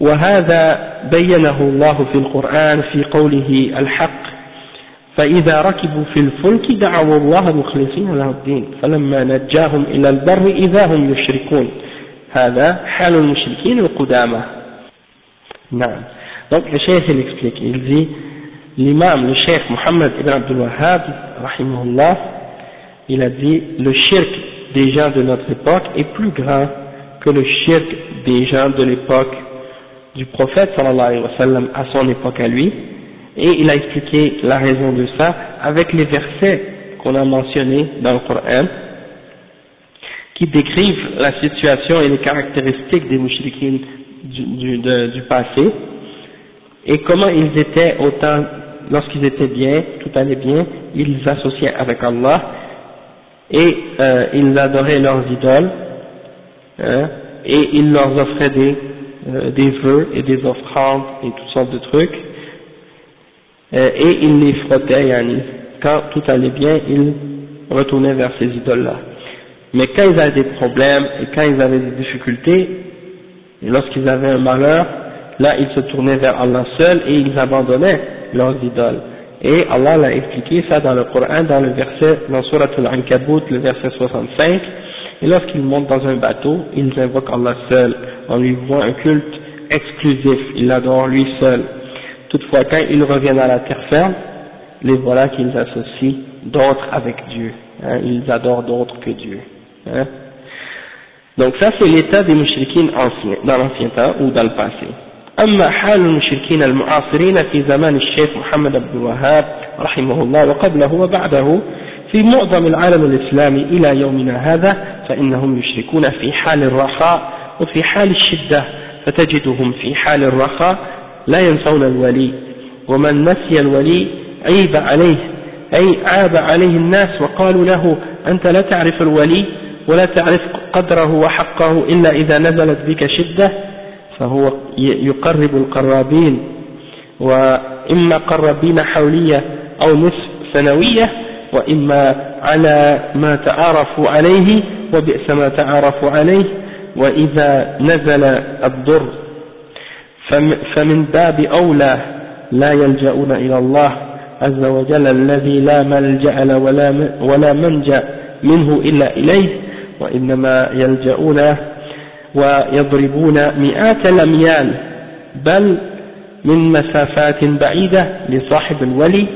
وهذا بينه الله في القرآن في قوله الحق. فإذا ركبوا في الفلك دعوا الله مخلصين له الدين فلما نجاهم إلى البر إذا هم يشركون. هذا حال المشركين القدامى نعم donc le cheikh il explique il dit l'imam le cheikh Mohammed ibn Abdul Wahhab rahimahullah il a dit le shirk des gens de notre époque est plus grand que le shirk des gens de l'époque du prophète sallallahu alayhi wa sallam à son époque à lui et il a expliqué la raison de ça avec les versets qu'on a mentionnés dans le Coran qui décrivent la situation et les caractéristiques des mouchriquins du, passé et comment ils étaient autant lorsqu'ils étaient bien, tout allait bien, ils associaient avec Allah et euh, ils adoraient leurs idoles hein, et ils leur offraient des, euh, des vœux et des offrandes et toutes sortes de trucs euh, et ils les frottaient yani, quand tout allait bien ils retournaient vers ces idoles là mais quand ils avaient des problèmes et quand ils avaient des difficultés et lorsqu'ils avaient un malheur là ils se tournaient vers Allah seul et ils abandonnaient leurs idoles et Allah l'a expliqué ça dans le Coran, dans le verset, dans Surah Al-Ankabut, le verset 65, et lorsqu'ils montent dans un bateau, ils invoquent Allah seul, en lui voit un culte exclusif, ils l'adorent lui seul. Toutefois, quand ils reviennent à la terre ferme, les voilà qu'ils associent d'autres avec Dieu. Hein, ils adorent d'autres que Dieu. Donc ça c'est l'état des mouchriquines dans l'ancien temps ou dans le passé. أما حال المشركين المعاصرين في زمان الشيخ محمد بن الوهاب رحمه الله وقبله وبعده في معظم العالم الإسلامي إلى يومنا هذا فإنهم يشركون في حال الرخاء وفي حال الشدة فتجدهم في حال الرخاء لا ينسون الولي ومن نسي الولي عيب عليه أي عاب عليه الناس وقالوا له أنت لا تعرف الولي ولا تعرف قدره وحقه إلا إذا نزلت بك شدة فهو يقرب القرابين. وإما قربين حولية أو نصف سنوية وإما على ما تعارفوا عليه وبئس ما تعارفوا عليه وإذا نزل الضر. فمن باب أولى لا يلجؤون إلى الله عز وجل الذي لا ملجأ ولا منجأ منه إلا إليه. وإنما يلجؤون ويضربون مئات الأميال بل من مسافات بعيدة لصاحب الولي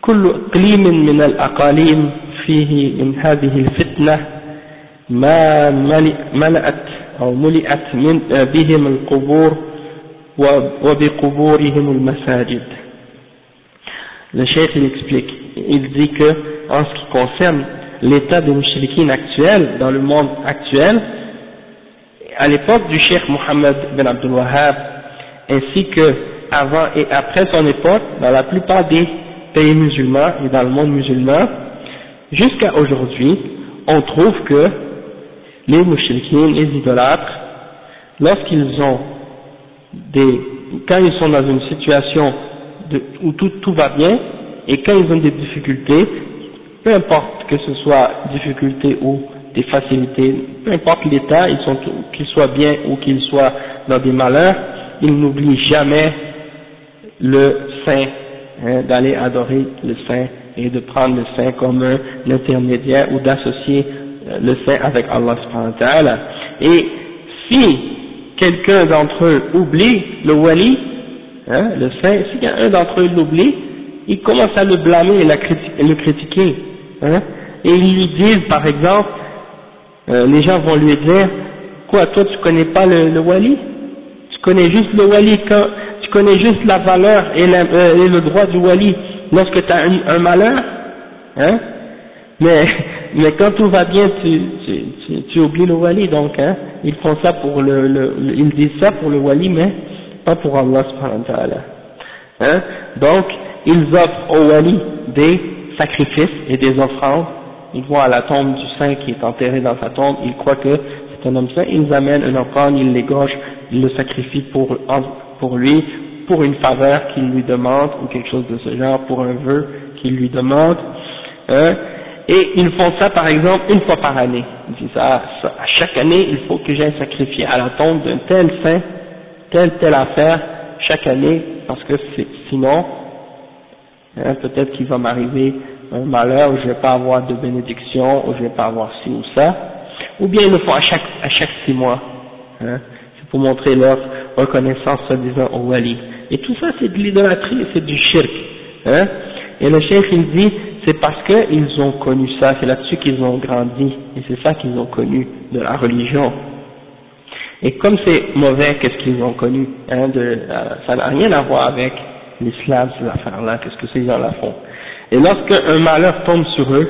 كل إقليم من الأقاليم فيه من هذه الفتنة ما ملأت أو ملئت من بهم القبور وبقبورهم المساجد. Le cheikh il explique, il dit que en ce qui concerne l'état des mouchriquines actuel, dans le monde actuel, à l'époque du cheikh Mohammed ben Abdul Wahhab, ainsi que avant et après son époque, dans la plupart des pays musulmans et dans le monde musulman, jusqu'à aujourd'hui, on trouve que les mouchriquins, les idolâtres, lorsqu'ils ont des, quand ils sont dans une situation où tout, tout va bien, et quand ils ont des difficultés, peu importe que ce soit difficultés ou des facilités, peu importe l'état, qu'ils soient bien ou qu'ils soient dans des malheurs, ils n'oublient jamais le saint, hein, d'aller adorer le saint et de prendre le saint comme un intermédiaire ou d'associer euh, le saint avec Allah subhanahu wa. Et si quelqu'un d'entre eux oublie le wali, hein, le saint, si un d'entre eux l'oublie, il commence à le blâmer et, le critiquer. Hein, et ils lui disent, par exemple, euh, les gens vont lui dire, quoi, toi tu connais pas le, wali? Tu connais juste le wali quand, tu connais juste la valeur et, euh, le droit du wali lorsque tu as un, malheur, hein? Mais, [laughs] mais quand tout va bien, tu, tu, tu, oublies le wali, donc, hein, ils font ça pour le, ils disent ça pour le wali, mais pas pour Allah subhanahu wa ta'ala. Hein, donc, ils offrent au wali des sacrifices et des offrandes, ils vont à la tombe du saint qui est enterré dans sa tombe, ils croient que c'est un homme saint, ils amènent un offrande, ils l'égorgent, ils le sacrifient pour, pour lui, pour une faveur qu'il lui demande, ou quelque chose de ce genre, pour un vœu qu'il lui demande, hein, et ils font ça par exemple une fois par année. Ils disent ça, à chaque année il faut que j'aille sacrifier à la tombe d'un tel saint, telle telle affaire, chaque année, parce que sinon, hein, peut-être qu'il va m'arriver un malheur où je vais pas avoir de bénédiction, où je vais pas avoir ci ou ça, ou bien ils le font à chaque, à chaque six mois, hein, c'est pour montrer leur reconnaissance soi-disant au wali. Et tout ça c'est de l'idolâtrie, c'est du shirk, hein, et le chef il dit, c'est parce qu'ils ont connu ça, c'est là-dessus qu'ils ont grandi, et c'est ça qu'ils ont connu de la religion. Et comme c'est mauvais, qu'est-ce qu'ils ont connu hein, de, euh, Ça n'a rien à voir avec l'islam, ces affaires-là, qu'est-ce que ces gens-là font? Et lorsque un malheur tombe sur eux,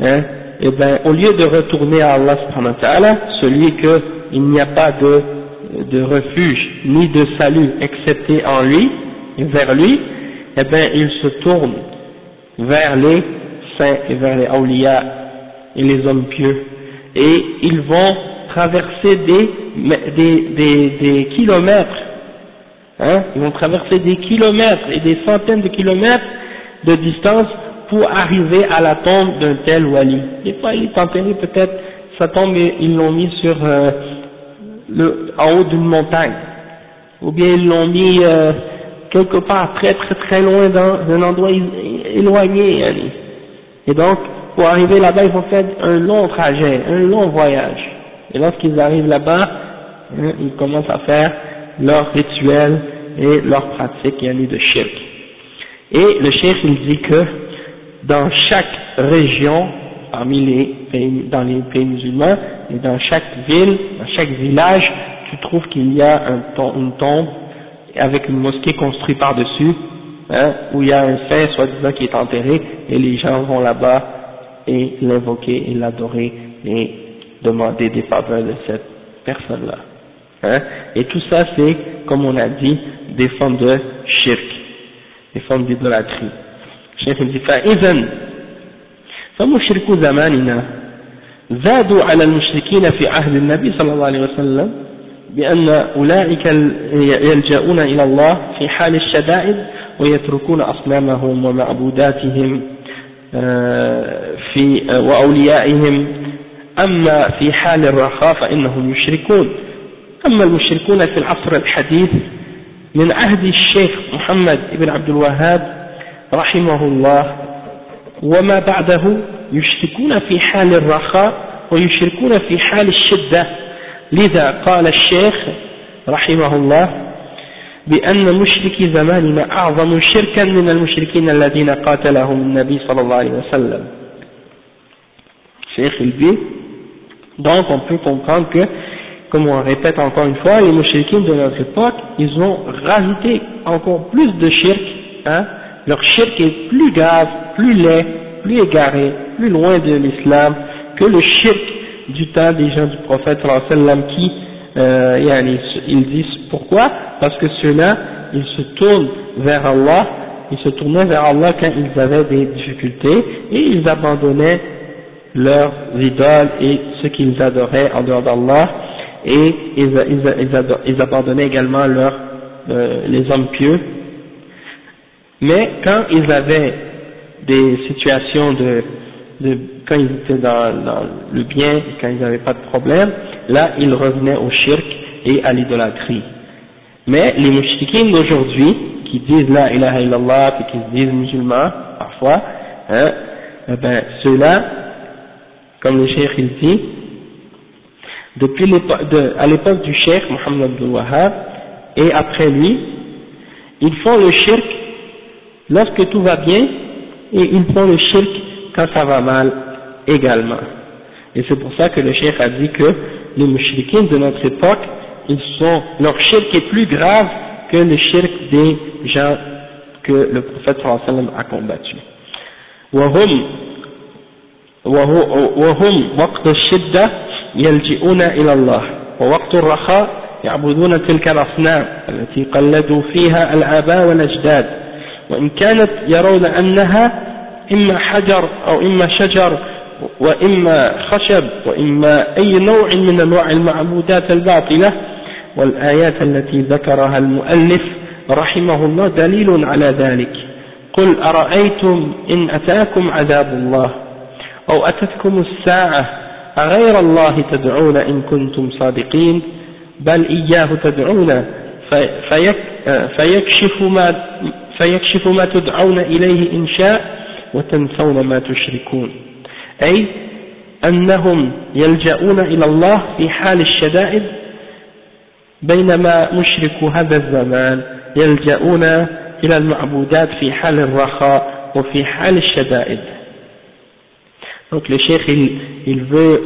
hein, et eh ben, au lieu de retourner à Allah subhanahu wa ta'ala, celui qu'il n'y a pas de, de refuge ni de salut excepté en lui, vers lui, eh ben, ils se tournent vers les saints et vers les awliya et les hommes pieux. Et ils vont traverser des, des, des, des kilomètres, hein, ils vont traverser des kilomètres et des centaines de kilomètres de distance pour arriver à la tombe d'un tel wali. Des fois, il est enterré peut-être, sa tombe, ils l'ont mis sur euh, le, en haut d'une montagne, ou bien ils l'ont mis euh, quelque part très très très loin dans un endroit éloigné. Et donc, pour arriver là-bas, ils ont fait un long trajet, un long voyage. Et lorsqu'ils arrivent là-bas, hein, ils commencent à faire leurs rituels et leurs pratiques yani de shirk. Et le chef il dit que dans chaque région, parmi les pays, dans les pays musulmans, et dans chaque ville, dans chaque village, tu trouves qu'il y a un, une tombe avec une mosquée construite par-dessus, hein, où il y a un saint soi-disant qui est enterré, et les gens vont là-bas et l'invoquer et l'adorer et demander des faveurs de cette personne-là. Hein. Et tout ça, c'est, comme on a dit, des formes de shirk, des formes d'idolâtrie. الشيخ dit فإذا فمشركو زماننا زادوا على المشركين في عهد النبي صلى الله عليه وسلم بأن أولئك يلجؤون إلى الله في حال الشدائد ويتركون أصنامهم ومعبوداتهم في وأوليائهم أما في حال الرخاء فإنهم يشركون أما المشركون في العصر الحديث من عهد الشيخ محمد بن عبد الوهاب رحمه الله وما بعده يشركون في حال الرخاء ويشركون في حال الشدة. لذا قال الشيخ رحمه الله بأن مشركي زماننا أعظم شركا من المشركين الذين قاتلهم النبي صلى الله عليه وسلم. Cheikh il dit donc on peut comprendre que comme on répète encore une fois les mouchriquins de notre époque ils ont rajouté encore plus de shirk hein, leur shirk est plus grave plus laid plus égaré plus loin de l'islam que le shirk du temps des gens du prophète sallam qui euh, ils disent pourquoi? Parce que ceux-là, ils se tournent vers Allah, ils se tournaient vers Allah quand ils avaient des difficultés et ils abandonnaient leurs idoles et ce qu'ils adoraient en dehors d'Allah et ils, abandonnaient également leurs, euh, les hommes pieux. Mais quand ils avaient des situations de, quand ils étaient dans, le bien, quand ils n'avaient pas de problème, là ils revenaient au shirk et à l'idolâtrie. Mais les mouchriquins d'aujourd'hui, qui disent la ilaha illallah, et qui se disent musulmans, parfois, hein, eh ben, ceux-là, comme le cheikh il dit, depuis de, à l'époque du cheikh Mohammed Abdul Wahhab, et après lui, ils font le shirk lorsque tout va bien, et ils font le shirk quand ça va mal également. Et c'est pour ça que le cheikh a dit que les mouchriquins de notre époque, ils sont, leur shirk est plus grave que le shirk des gens que le prophète sallam a combattu. وهم وهم وقت الشدة يلجئون إلى الله. ووقت الرخاء يعبدون تلك الأصنام التي قلدوا فيها الآباء والأجداد. وإن كانت يرون أنها إما حجر أو إما شجر وإما خشب وإما أي نوع من أنواع المعبودات الباطلة. والآيات التي ذكرها المؤلف رحمه الله دليل على ذلك. قل أرأيتم إن أتاكم عذاب الله أو أتتكم الساعة أغير الله تدعون إن كنتم صادقين؟ بل إياه تدعون فيكشف ما, فيكشف ما تدعون إليه إن شاء وتنسون ما تشركون. أي أنهم يلجؤون إلى الله في حال الشدائد بينما مشرك هذا الزمان يلجؤون إلى المعبودات في حال الرخاء وفي حال الشدائد. donc le cheikh il, il veut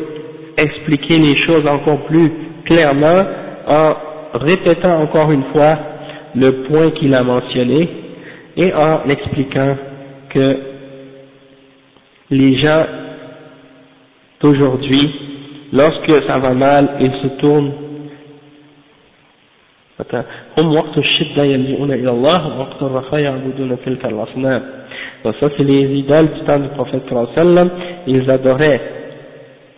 expliquer les choses encore plus clairement en répétant encore une fois le point qu'il a mentionné et en expliquant que les gens d'aujourd'hui, lorsque ça va mal, ils se tournent هم وقت الشدة يلجؤون إلى الله وقت الرخاء يعبدون تلك الأصنام donc ça c'est les idoles du temps du prophète sallam. Ils adoraient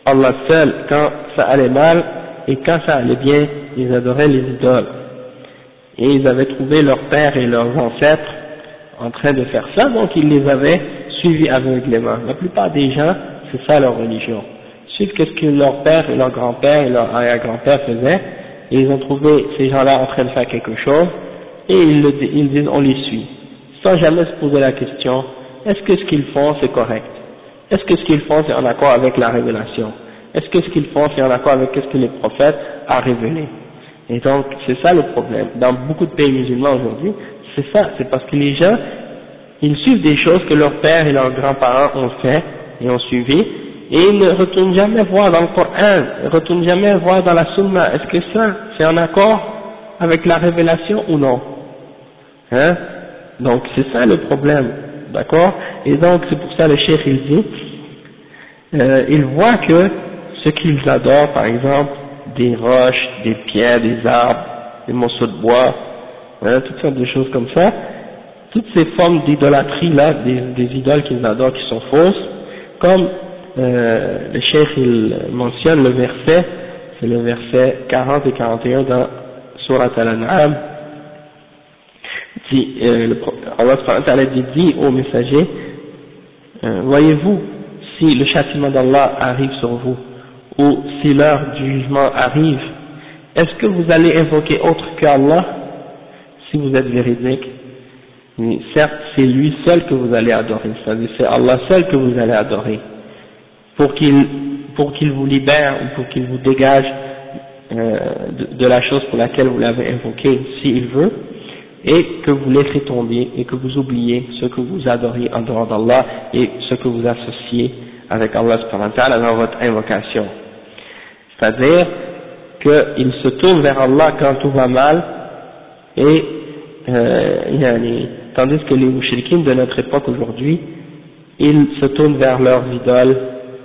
Allah seul quand ça allait mal et quand ça allait bien. Ils adoraient les idoles. Et ils avaient trouvé leurs pères et leurs ancêtres en train de faire ça. Donc ils les avaient suivis aveuglément. La plupart des gens c'est ça leur religion. Suivent ce que leur père et leur grand-père et leur arrière-grand-père faisaient. Et ils ont trouvé ces gens-là en train de faire quelque chose, et ils, disent on les suit, sans jamais se poser la question, est-ce que ce qu'ils font c'est correct? Est-ce que ce qu'ils font c'est en accord avec la révélation? Est-ce que ce qu'ils font c'est en accord avec ce que les prophètes ont révélé? Et donc c'est ça le problème. Dans beaucoup de pays musulmans aujourd'hui, c'est ça, c'est parce que les gens, ils suivent des choses que leurs pères et leurs grands-parents ont fait et ont suivi, et ils ne retournent jamais voir dans le Coran, ils ne retournent jamais voir dans la Sunna. Est-ce que ça, c'est en accord avec la révélation ou non? Hein? Donc c'est ça le problème, d'accord? Et donc c'est pour ça le cheikh il dit, euh, il voit que ce qu'ils adorent, par exemple, des roches, des pierres, des arbres, des morceaux de bois, hein, toutes sortes de choses comme ça, toutes ces formes d'idolâtrie là, des, idoles qu'ils adorent qui sont fausses, comme euh, le cheikh il mentionne le verset, c'est le verset 40 et 41 dans Surat Al-An'am, dit, euh, Allah dit, au messager, euh, voyez-vous si le châtiment d'Allah arrive sur vous, ou si l'heure du jugement arrive, est-ce que vous allez invoquer autre qu'Allah si vous êtes véridique? Certes, c'est lui seul que vous allez adorer, c'est-à-dire c'est Allah seul que vous allez adorer, pour qu'il pour qu'il vous libère ou pour qu'il vous dégage euh, de, de, la chose pour laquelle vous l'avez invoqué, s'il veut, et que vous laissez tomber et que vous oubliez ce que vous adorez en dehors d'Allah et ce que vous associez avec Allah dans votre invocation. C'est-à-dire qu'il se tourne vers Allah quand tout va mal et euh, tandis que les mouchriquins de notre époque aujourd'hui, ils se tournent vers leurs idoles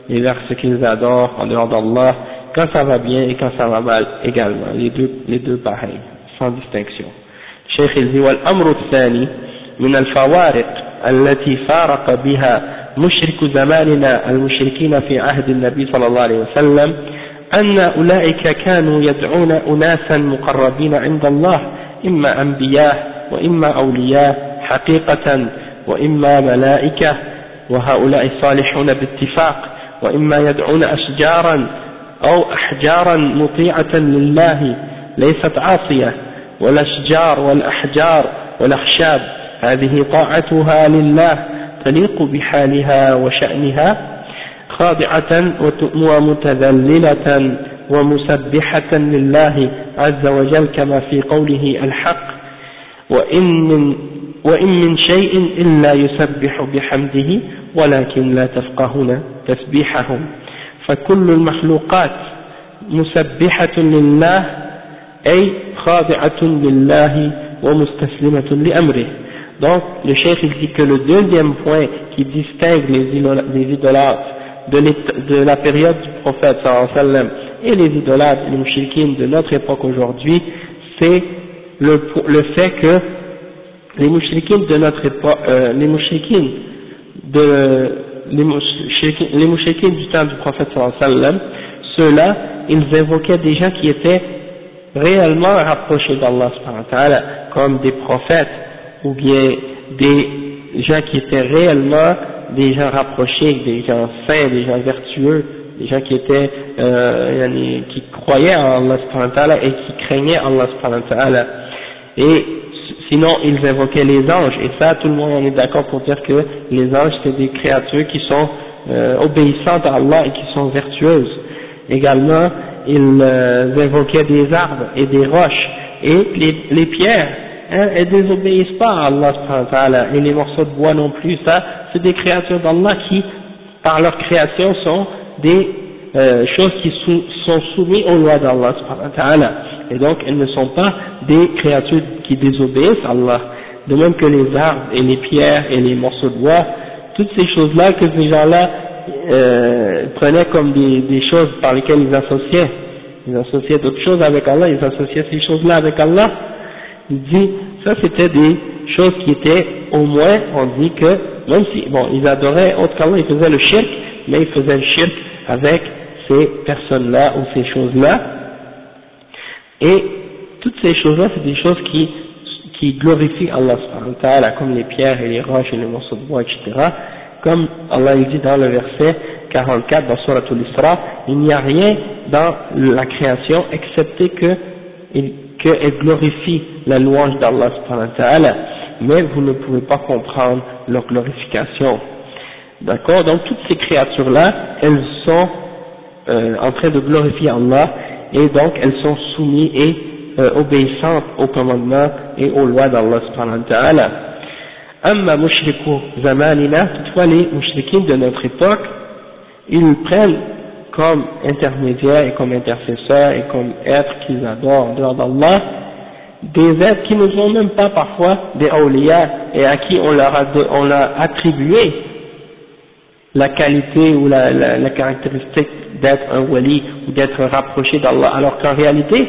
et vers ce qu'ils adorent en dehors d'Allah quand ça va bien et quand ça va mal également, les deux, les deux pareils, sans distinction. شيخ الزي والأمر الثاني من الفوارق التي فارق بها مشرك زماننا المشركين في عهد النبي صلى الله عليه وسلم أن أولئك كانوا يدعون أناسا مقربين عند الله إما أنبياء وإما أولياء حقيقة وإما ملائكة وهؤلاء صالحون باتفاق وإما يدعون أشجارا أو أحجارا مطيعة لله ليست عاصية. والأشجار والأحجار والأخشاب هذه طاعتها لله تليق بحالها وشأنها خاضعة ومتذللة ومسبحة لله عز وجل كما في قوله الحق وإن من, وإن من شيء إلا يسبح بحمده ولكن لا تفقهون تسبيحهم. فكل المخلوقات مسبحة لله أي خاضعة لله ومستسلمة لأمره Donc, le chef il dit que le deuxième point qui distingue les idolâtres de, de la période du prophète sallam et les idolâtres, les mouchikines de notre époque aujourd'hui, c'est le, le, fait que les mouchikines de notre époque, euh, les mouchikines de les mouchikines du temps du prophète sallam, ceux-là, ils invoquaient des gens qui étaient réellement rapprochés d'Allah comme des prophètes ou bien des gens qui étaient réellement des gens rapprochés, des gens saints, des gens vertueux, des gens qui étaient euh, qui croyaient en Allah et qui craignaient Allah et sinon ils invoquaient les anges. Et ça tout le monde est d'accord pour dire que les anges c'est des créatures qui sont euh, obéissantes à Allah et qui sont vertueuses. Également ils euh, invoquaient des arbres et des roches et les, les pierres hein, elles désobéissent pas à Allah et les morceaux de bois non plus, ça c'est des créatures d'Allah qui par leur création sont des euh, choses qui sont soumises aux lois d'Allah et donc elles ne sont pas des créatures qui désobéissent à Allah. De même que les arbres et les pierres et les morceaux de bois toutes ces choses là que ces gens là euh, prenaient comme des, choses par lesquelles ils associaient. Ils associaient d'autres choses avec Allah, ils associaient ces choses-là avec Allah, il dit, ça c'était des choses qui étaient, au moins, on dit que, même si, bon, ils adoraient autre qu'Allah, ils faisaient le shirk, mais ils faisaient le shirk avec ces personnes-là ou ces choses-là, et toutes ces choses-là, c'est des choses qui, qui Allah, comme les pierres et les roches et les morceaux de bois, etc., comme Allah dit dans le verset 44 dans Surah Al-Isra, il n'y a rien dans la création excepté que qu'elle glorifie la louange d'Allah mais vous ne pouvez pas comprendre leur glorification. D'accord? Donc toutes ces créatures-là, elles sont euh, en train de glorifier Allah et donc elles sont soumises et euh, obéissantes aux commandements et aux lois d'Allah. Amma mushriku zamanina, toutefois les mushrikines de notre époque, ils prennent comme intermédiaires et comme intercesseurs et comme êtres qu'ils adorent en dehors d'Allah, des êtres qui ne sont même pas parfois des awliya et à qui on leur a, on a attribué la qualité ou la, la, la caractéristique d'être un wali ou d'être rapproché d'Allah, alors qu'en réalité,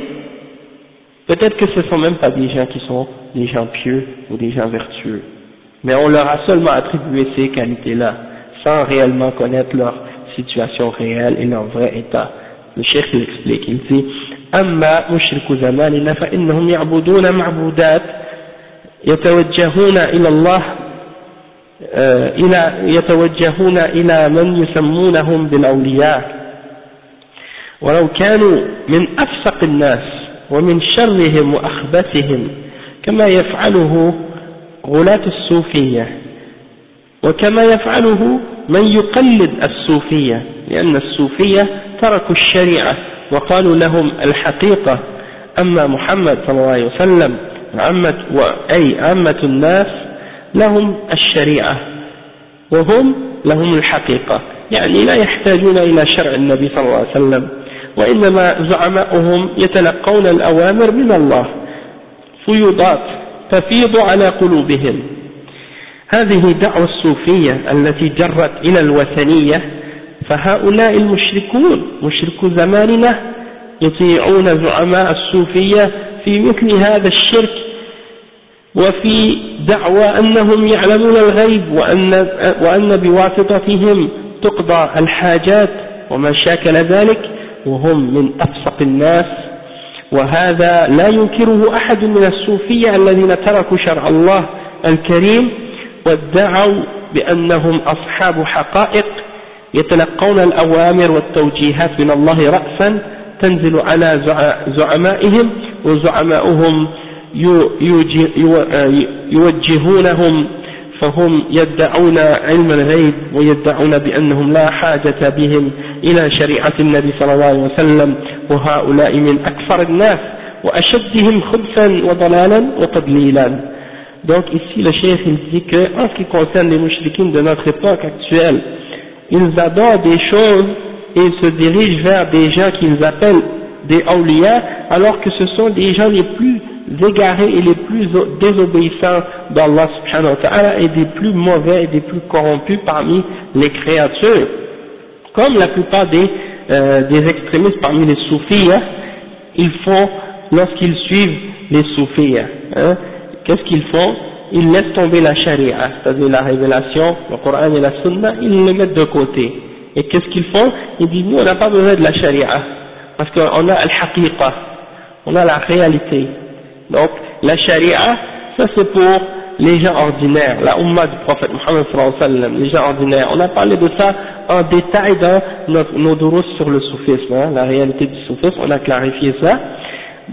peut-être que ce ne sont même pas des gens qui sont des gens pieux ou des gens vertueux, mais on leur a seulement attribué ces qualités-là, sans réellement connaître leur situation réelle et leur vrai état. Le cheikh il explique, il dit أما مشرك زماننا فإنهم يعبدون معبودات يتوجهون إلى الله إلى يتوجهون إلى من يسمونهم بالأولياء ولو كانوا من أفسق الناس ومن شرهم وأخبثهم كما يفعله غلاة الصوفية. وكما يفعله من يقلد الصوفية لأن الصوفية تركوا الشريعة وقالوا لهم الحقيقة. أما محمد صلى الله عليه وسلم عمة أي عامة الناس لهم الشريعة وهم لهم الحقيقة. يعني لا يحتاجون إلى شرع النبي صلى الله عليه وسلم وإنما زعماؤهم يتلقون الأوامر من الله فيوضات. تفيض على قلوبهم. هذه دعوة الصوفية التي جرت إلى الوثنية فهؤلاء المشركون مشركو زماننا يطيعون زعماء الصوفية في مثل هذا الشرك وفي دعوى أنهم يعلمون الغيب وأن, وأن بواسطتهم تقضى الحاجات وما شاكل ذلك وهم من أفسق الناس. وهذا لا ينكره أحد من الصوفية الذين تركوا شرع الله الكريم وادعوا بأنهم أصحاب حقائق يتلقون الأوامر والتوجيهات من الله رأسا تنزل على زعمائهم وزعماؤهم يوجهونهم فهم يدعون علم الغيب ويدعون بأنهم لا حاجة بهم إلى شريعة النبي صلى الله عليه وسلم وهؤلاء من أكثر الناس وأشدهم خبثا وضلالا وتضليلا Donc ici le cheikh il dit que en ce qui concerne les mouchriquines de notre époque actuelle, ils adorent des choses et ils se dirigent vers des gens qu'ils appellent des awliya alors que ce sont des gens les plus égarés et les plus désobéissants d'Allah subhanahu wa ta'ala et des plus mauvais et des plus corrompus parmi les créatures. Comme la plupart des, euh, des extrémistes parmi les soufis, hein, ils font lorsqu'ils suivent les soufis. Hein, qu'est-ce qu'ils font? Ils laissent tomber la charia, c'est-à-dire la révélation, le Coran et la sunna, ils le mettent de côté. Et qu'est-ce qu'ils font? Ils disent, nous on n'a pas besoin de la charia, parce qu'on a on a la réalité. Donc, la charia, ça c'est pour les gens ordinaires, la umma du prophète wa sallam, les gens ordinaires. On a parlé de ça en détail dans notre, nos doros sur le soufisme, hein, la réalité du soufisme, on a clarifié ça.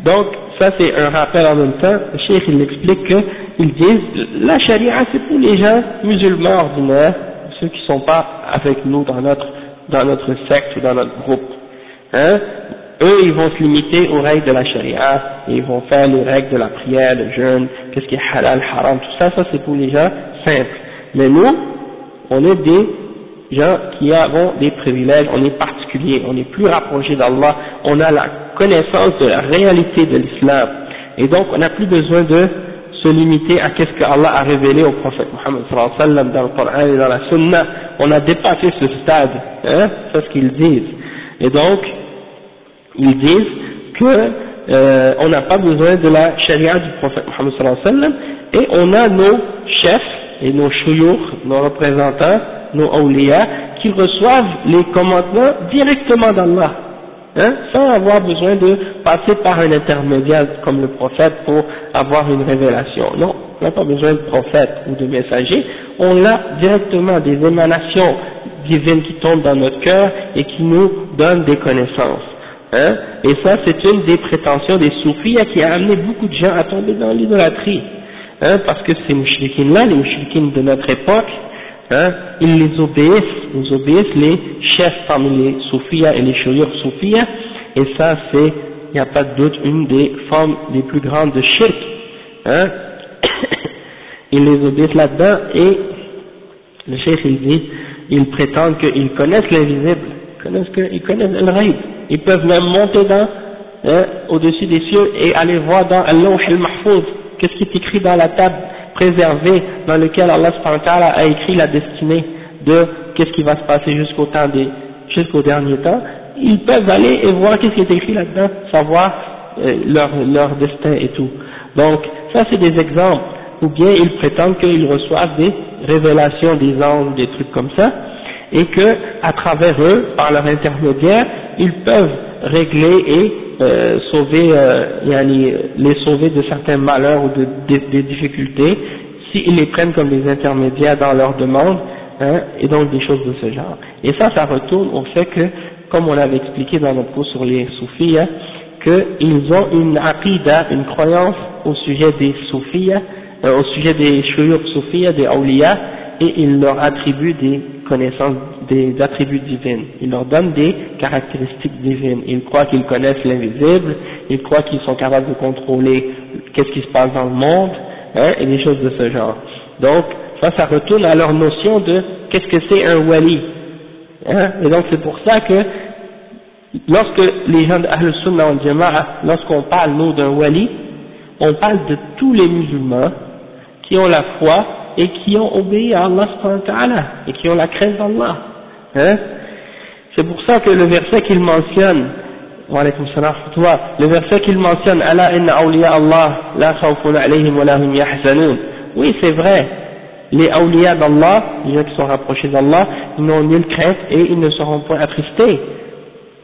Donc, ça c'est un rappel en même temps, le cheikh il explique qu'ils disent, la charia c'est pour les gens musulmans ordinaires, ceux qui ne sont pas avec nous dans notre, dans notre secte ou dans notre groupe. Hein eux, ils vont se limiter aux règles de la charia, ils vont faire les règles de la prière, le jeûne, qu'est-ce qui est halal, haram, tout ça, ça c'est pour les gens simples. Mais nous, on est des gens qui avons des privilèges, on est particuliers, on est plus rapprochés d'Allah, on a la connaissance de la réalité de l'islam, et donc on n'a plus besoin de se limiter à qu'est-ce que Allah a révélé au prophète wa sallam dans le Coran et dans la Sunna, on a dépassé ce stade, hein, c'est ce qu'ils disent. Et donc, ils disent que euh, on n'a pas besoin de la charia du prophète Muhammad sallallahu alayhi wa sallam et on a nos chefs et nos chouyours, nos représentants, nos awliya qui reçoivent les commandements directement d'Allah, hein, sans avoir besoin de passer par un intermédiaire comme le prophète pour avoir une révélation. Non, on n'a pas besoin de prophète ou de messager, on a directement des émanations divines qui tombent dans notre cœur et qui nous donnent des connaissances. Hein? Et ça, c'est une des prétentions des soufis qui a amené beaucoup de gens à tomber dans l'idolâtrie. Hein? Parce que ces mouchlikines-là, les mouchlikines de notre époque, hein, ils les obéissent, ils obéissent les chefs parmi les soufiyas et les chouyours soufiyas, et ça c'est, il n'y a pas de doute, une des formes les plus grandes de shirk, hein, [coughs] ils les obéissent là-dedans, et le chef il dit, ils prétendent qu'ils connaissent l'invisible, ils connaissent, ils connaissent le rêve, ils peuvent même monter dans, hein, au-dessus des cieux et aller voir dans Allah al-Mahfouz, qu'est-ce qui est écrit dans la table préservée dans lequel Allah a écrit la destinée de qu'est-ce qui va se passer jusqu'au temps des, jusqu'au dernier temps, ils peuvent aller et voir qu'est-ce qui est écrit là-dedans, savoir euh, leur, leur destin et tout. Donc, ça c'est des exemples, ou bien ils prétendent qu'ils reçoivent des révélations des anges, des trucs comme ça, et que à travers eux, par leur intermédiaire, ils peuvent régler et euh, sauver, euh, les sauver de certains malheurs ou de, des difficultés, s'ils les prennent comme des intermédiaires dans leur demande, hein, et donc des choses de ce genre. Et ça, ça retourne au fait que, comme on l'avait expliqué dans notre cours sur les soufis, hein, qu'ils ont une aqidah, une croyance au sujet des soufis, euh, au sujet des shuyuk soufis, des awliya, et ils leur attribuent des connaissance des attributs divins. Il leur donne des caractéristiques divines. Ils croient qu'ils connaissent l'invisible, ils croient qu'ils sont capables de contrôler qu'est-ce qui se passe dans le monde, hein, et des choses de ce genre. Donc, ça, ça retourne à leur notion de qu'est-ce que c'est un wali. Hein, et donc c'est pour ça que lorsque les gens d'Ahl Sunnah lorsqu'on parle nous d'un wali, on parle de tous les musulmans qui ont la foi et qui ont obéi à Allah et qui ont la crainte d'Allah. Hein C'est pour ça que le verset qu'il mentionne, le verset qu'il mentionne, Allah inna awliya Allah la khawfun alayhim wa lahum yahzanun. Oui, c'est vrai. Les awliya d'Allah, les gens qui sont rapprochés d'Allah, ils n'ont nulle crainte et ils ne seront pas attristés.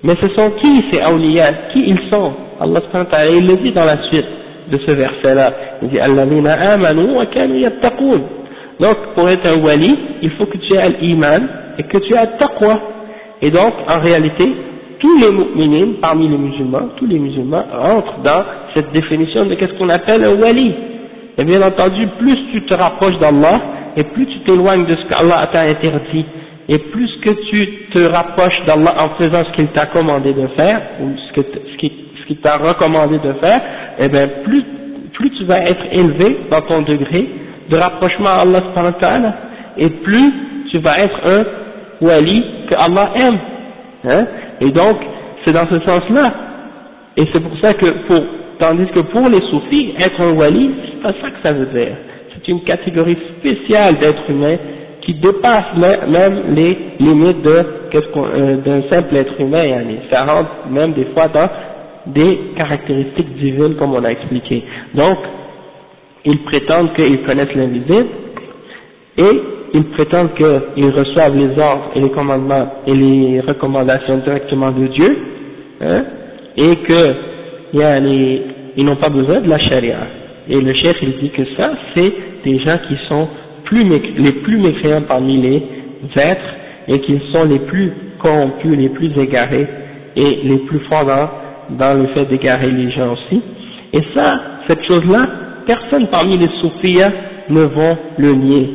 Mais ce sont qui ces awliya? Qui ils sont? Allah il le dit dans la suite de ce verset-là. Il dit amanu wa. Donc, pour être un wali, il faut que tu aies l'iman et que tu aies taqwa. Et donc, en réalité, tous les mu'minines, parmi les musulmans, tous les musulmans rentrent dans cette définition de qu'est-ce qu'on appelle un wali. Et bien entendu, plus tu te rapproches d'Allah, et plus tu t'éloignes de ce qu'Allah t'a interdit, et plus que tu te rapproches d'Allah en faisant ce qu'il t'a commandé de faire, ou ce, que ce qu'il t'a recommandé de faire, et eh bien plus, plus tu vas être élevé dans ton degré, de rapprochement à Allah subhanahu et plus tu vas être un wali que Allah aime. Hein? Et donc, c'est dans ce sens-là. Et c'est pour ça que pour, tandis que pour les soufis, être un wali, c'est pas ça que ça veut dire. C'est une catégorie spéciale d'être humain qui dépasse même les limites de, euh, d'un simple être humain, ça rentre même des fois dans des caractéristiques divines comme on a expliqué. Donc, ils prétendent qu'ils connaissent l'invisible et ils prétendent qu'ils reçoivent les ordres et les commandements et les recommandations directement de Dieu hein, et que ils n'ont pas besoin de la charia. Et le chef il dit que ça c'est des gens qui sont les plus mécréants parmi les êtres et qui sont les plus corrompus, les plus égarés et les plus forts dans le fait d'égarer les gens aussi. Et ça, cette chose-là, personne parmi les soufis ne vont le nier.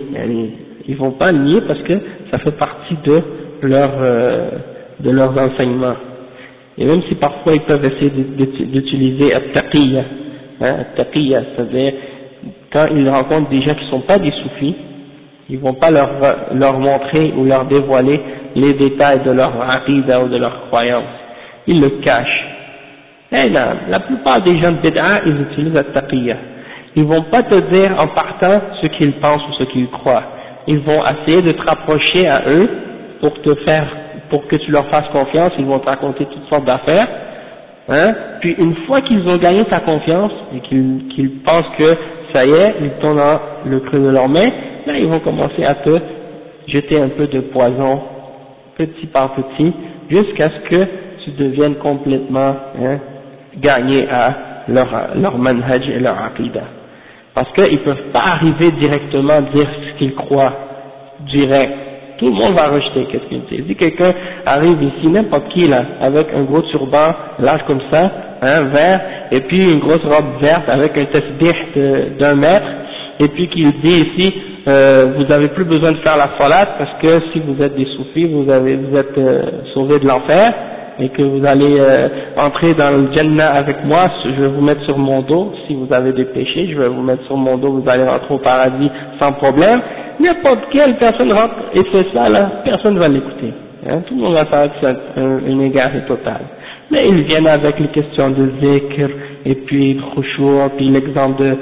Ils vont pas le nier parce que ça fait partie de leur euh, leurs enseignements. Et même si parfois ils peuvent essayer d'utiliser hein, at-taqiyya, c'est-à-dire quand ils rencontrent des gens qui ne sont pas des soufis, ils vont pas leur, montrer ou leur dévoiler les détails de leur aqidah ou de leur croyance. Ils le cachent. Eh la plupart des gens de bid'a, ils utilisent at-taqiyya ils vont pas te dire en partant ce qu'ils pensent ou ce qu'ils croient. Ils vont essayer de te rapprocher à eux pour te faire, pour que tu leur fasses confiance, ils vont te raconter toutes sortes d'affaires, hein, puis une fois qu'ils ont gagné ta confiance et qu'ils pensent que ça y est, ils tombent dans le creux de leurs mains, là ils vont commencer à te jeter un peu de poison, petit par petit, jusqu'à ce que tu deviennes complètement hein, gagné à leur, leur manhaj et leur aqidah. Parce qu'ils ne peuvent pas arriver directement dire ce qu'ils croient direct. Tout le monde va rejeter qu'est-ce qu'il dit. Si quelqu'un arrive ici, n'importe qui là, avec un gros turban large comme ça, un vert, et puis une grosse robe verte avec un tasbih d'un mètre, et puis qu'il dit ici, euh, vous n'avez plus besoin de faire la salat parce que si vous êtes des vous, avez, vous êtes euh, sauvés de l'enfer et que vous allez euh, entrer dans le Jannah avec moi, je vais vous mettre sur mon dos, si vous avez des péchés, je vais vous mettre sur mon dos, vous allez rentrer au paradis sans problème. N'importe quelle personne rentre et fait ça, là, personne ne va l'écouter. Hein, tout le monde va savoir que c'est une égaré totale. Mais ils viennent avec les questions de zikr, et puis khushu', puis l'exemple de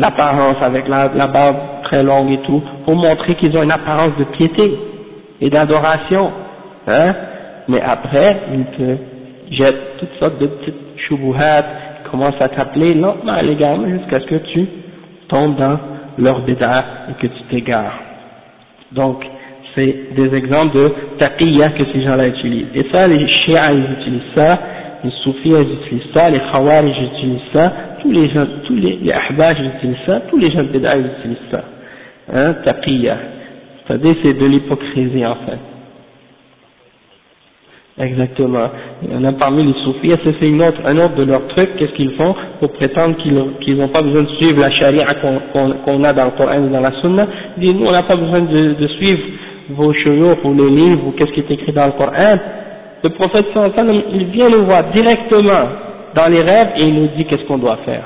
l'apparence avec la, la barbe très longue et tout, pour montrer qu'ils ont une apparence de piété et d'adoration. Hein mais après, ils te jettent toutes sortes de petites shubuhat, commencent à t'appeler lentement légalement jusqu'à ce que tu tombes dans leur bid'a et que tu t'égares. Donc, c'est des exemples de taqiyya que ces gens-là utilisent. Et ça, les chiites ils utilisent ça, les soufis ils utilisent ça, les khawarij ils utilisent ça, tous les gens, tous les, les ahbaj ils utilisent ça, tous les gens de ils utilisent ça. Hein, taqiyya. C'est-à-dire c'est de l'hypocrisie en fait. Exactement. Il y en a parmi les soufis, c'est une autre, un autre de leurs trucs, qu'est-ce qu'ils font pour prétendre qu'ils n'ont pas besoin de suivre la charia qu'on a dans le Coran et dans la Sunna? Ils disent, nous on n'a pas besoin de, suivre vos cheveux ou les livres ou qu'est-ce qui est écrit dans le Coran. Le prophète sallam, il vient nous voir directement dans les rêves et il nous dit qu'est-ce qu'on doit faire.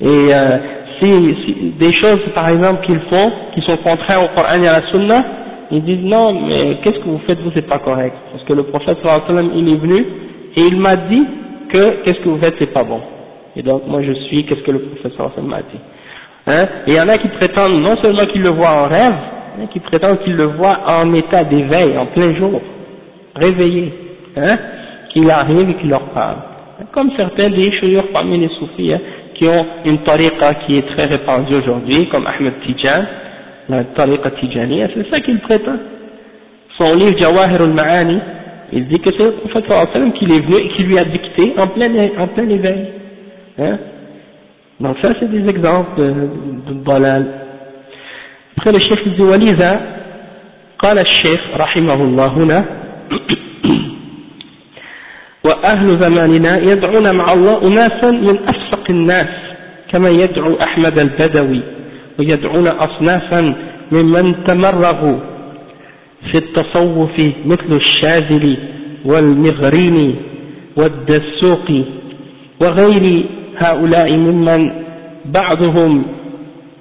Et euh, si, des choses par exemple qu'ils font, qui sont contraires au Coran et à la Sunna, ils disent non, mais qu'est-ce que vous faites vous, c'est pas correct. Parce que le prophète sallam, il est venu et il m'a dit que qu'est-ce que vous faites, c'est pas bon. Et donc moi je suis, qu'est-ce que le prophète sallam m'a dit. Hein? Et il y en a qui prétendent non seulement qu'ils le voient en rêve, mais qui prétendent qu'ils le voient en état d'éveil, en plein jour, réveillé, hein, qu'il arrive et qu'il leur parle. Comme certains des chouïrs parmi les soufis, hein, qui ont une tariqa qui est très répandue aujourd'hui, comme Ahmed Tijan, la tariqa tijaniya, c'est ça qu'il prétend. Son livre Jawahir al-Ma'ani, il dit que c'est le prophète sallam qui est venu et qui lui a dicté en plein, en plein éveil. Hein Donc ça c'est des exemples de, de dalal. Après le chef dit ولذا قال الشيخ رحمه الله هنا وأهل زماننا يدعون مع الله أناسا من أفسق الناس كما يدعو أحمد البدوي ويدعون أصنافا ممن تمرغوا في التصوف مثل الشاذلي والمغريني والدسوق وغير هؤلاء ممن بعضهم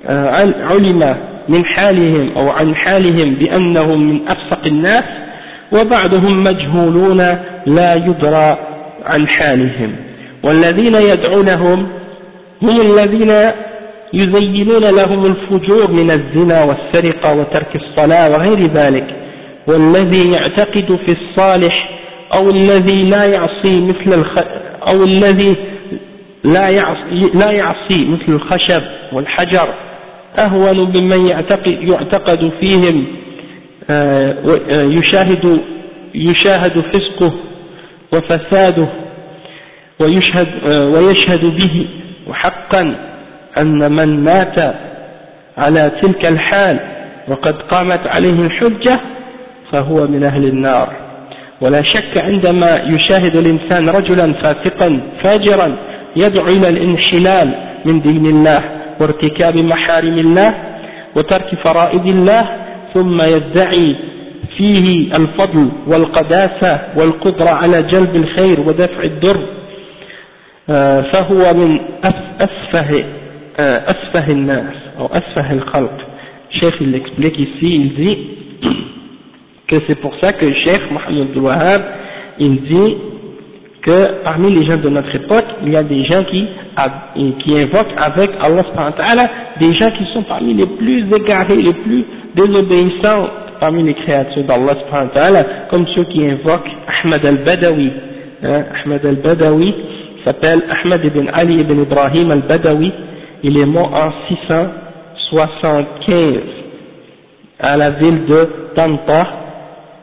آه، علم من حالهم أو عن حالهم بأنهم من أفسق الناس وبعضهم مجهولون لا يدرى عن حالهم. والذين يدعونهم هم الذين يزينون لهم الفجور من الزنا والسرقة وترك الصلاة وغير ذلك. والذي يعتقد في الصالح أو الذي لا يعصي مثل الخ... أو الذي لا يعصي, لا يعصي مثل الخشب والحجر أهون ممن يعتقد, يعتقد فيهم آه، يشاهد يشاهد فسقه وفساده ويشهد آه، ويشهد به وحقا أن من مات على تلك الحال وقد قامت عليه الحجة فهو من أهل النار. ولا شك عندما يشاهد الإنسان رجلا فاسقا فاجرا يدعو إلى الانحلال من دين الله وارتكاب محارم الله وترك فرائض الله ثم يدعي فيه الفضل والقداسة والقدرة على جلب الخير ودفع الضر آه، فهو من أسفه أسفه الناس أو أسفه الخلق Cheikh il explique ici, il dit que c'est pour ça que le Cheikh Mohamed Wahab, il dit que parmi les gens de notre époque, il y a des gens qui, qui invoquent avec Allah des gens qui sont parmi les plus égarés, les plus désobéissants parmi les créatures d'Allah comme ceux qui invoquent Ahmad al-Badawi. Hein, Ahmad al-Badawi s'appelle Ahmad ibn Ali ibn Ibrahim al-Badawi, il est mort en 675 à la ville de Tanta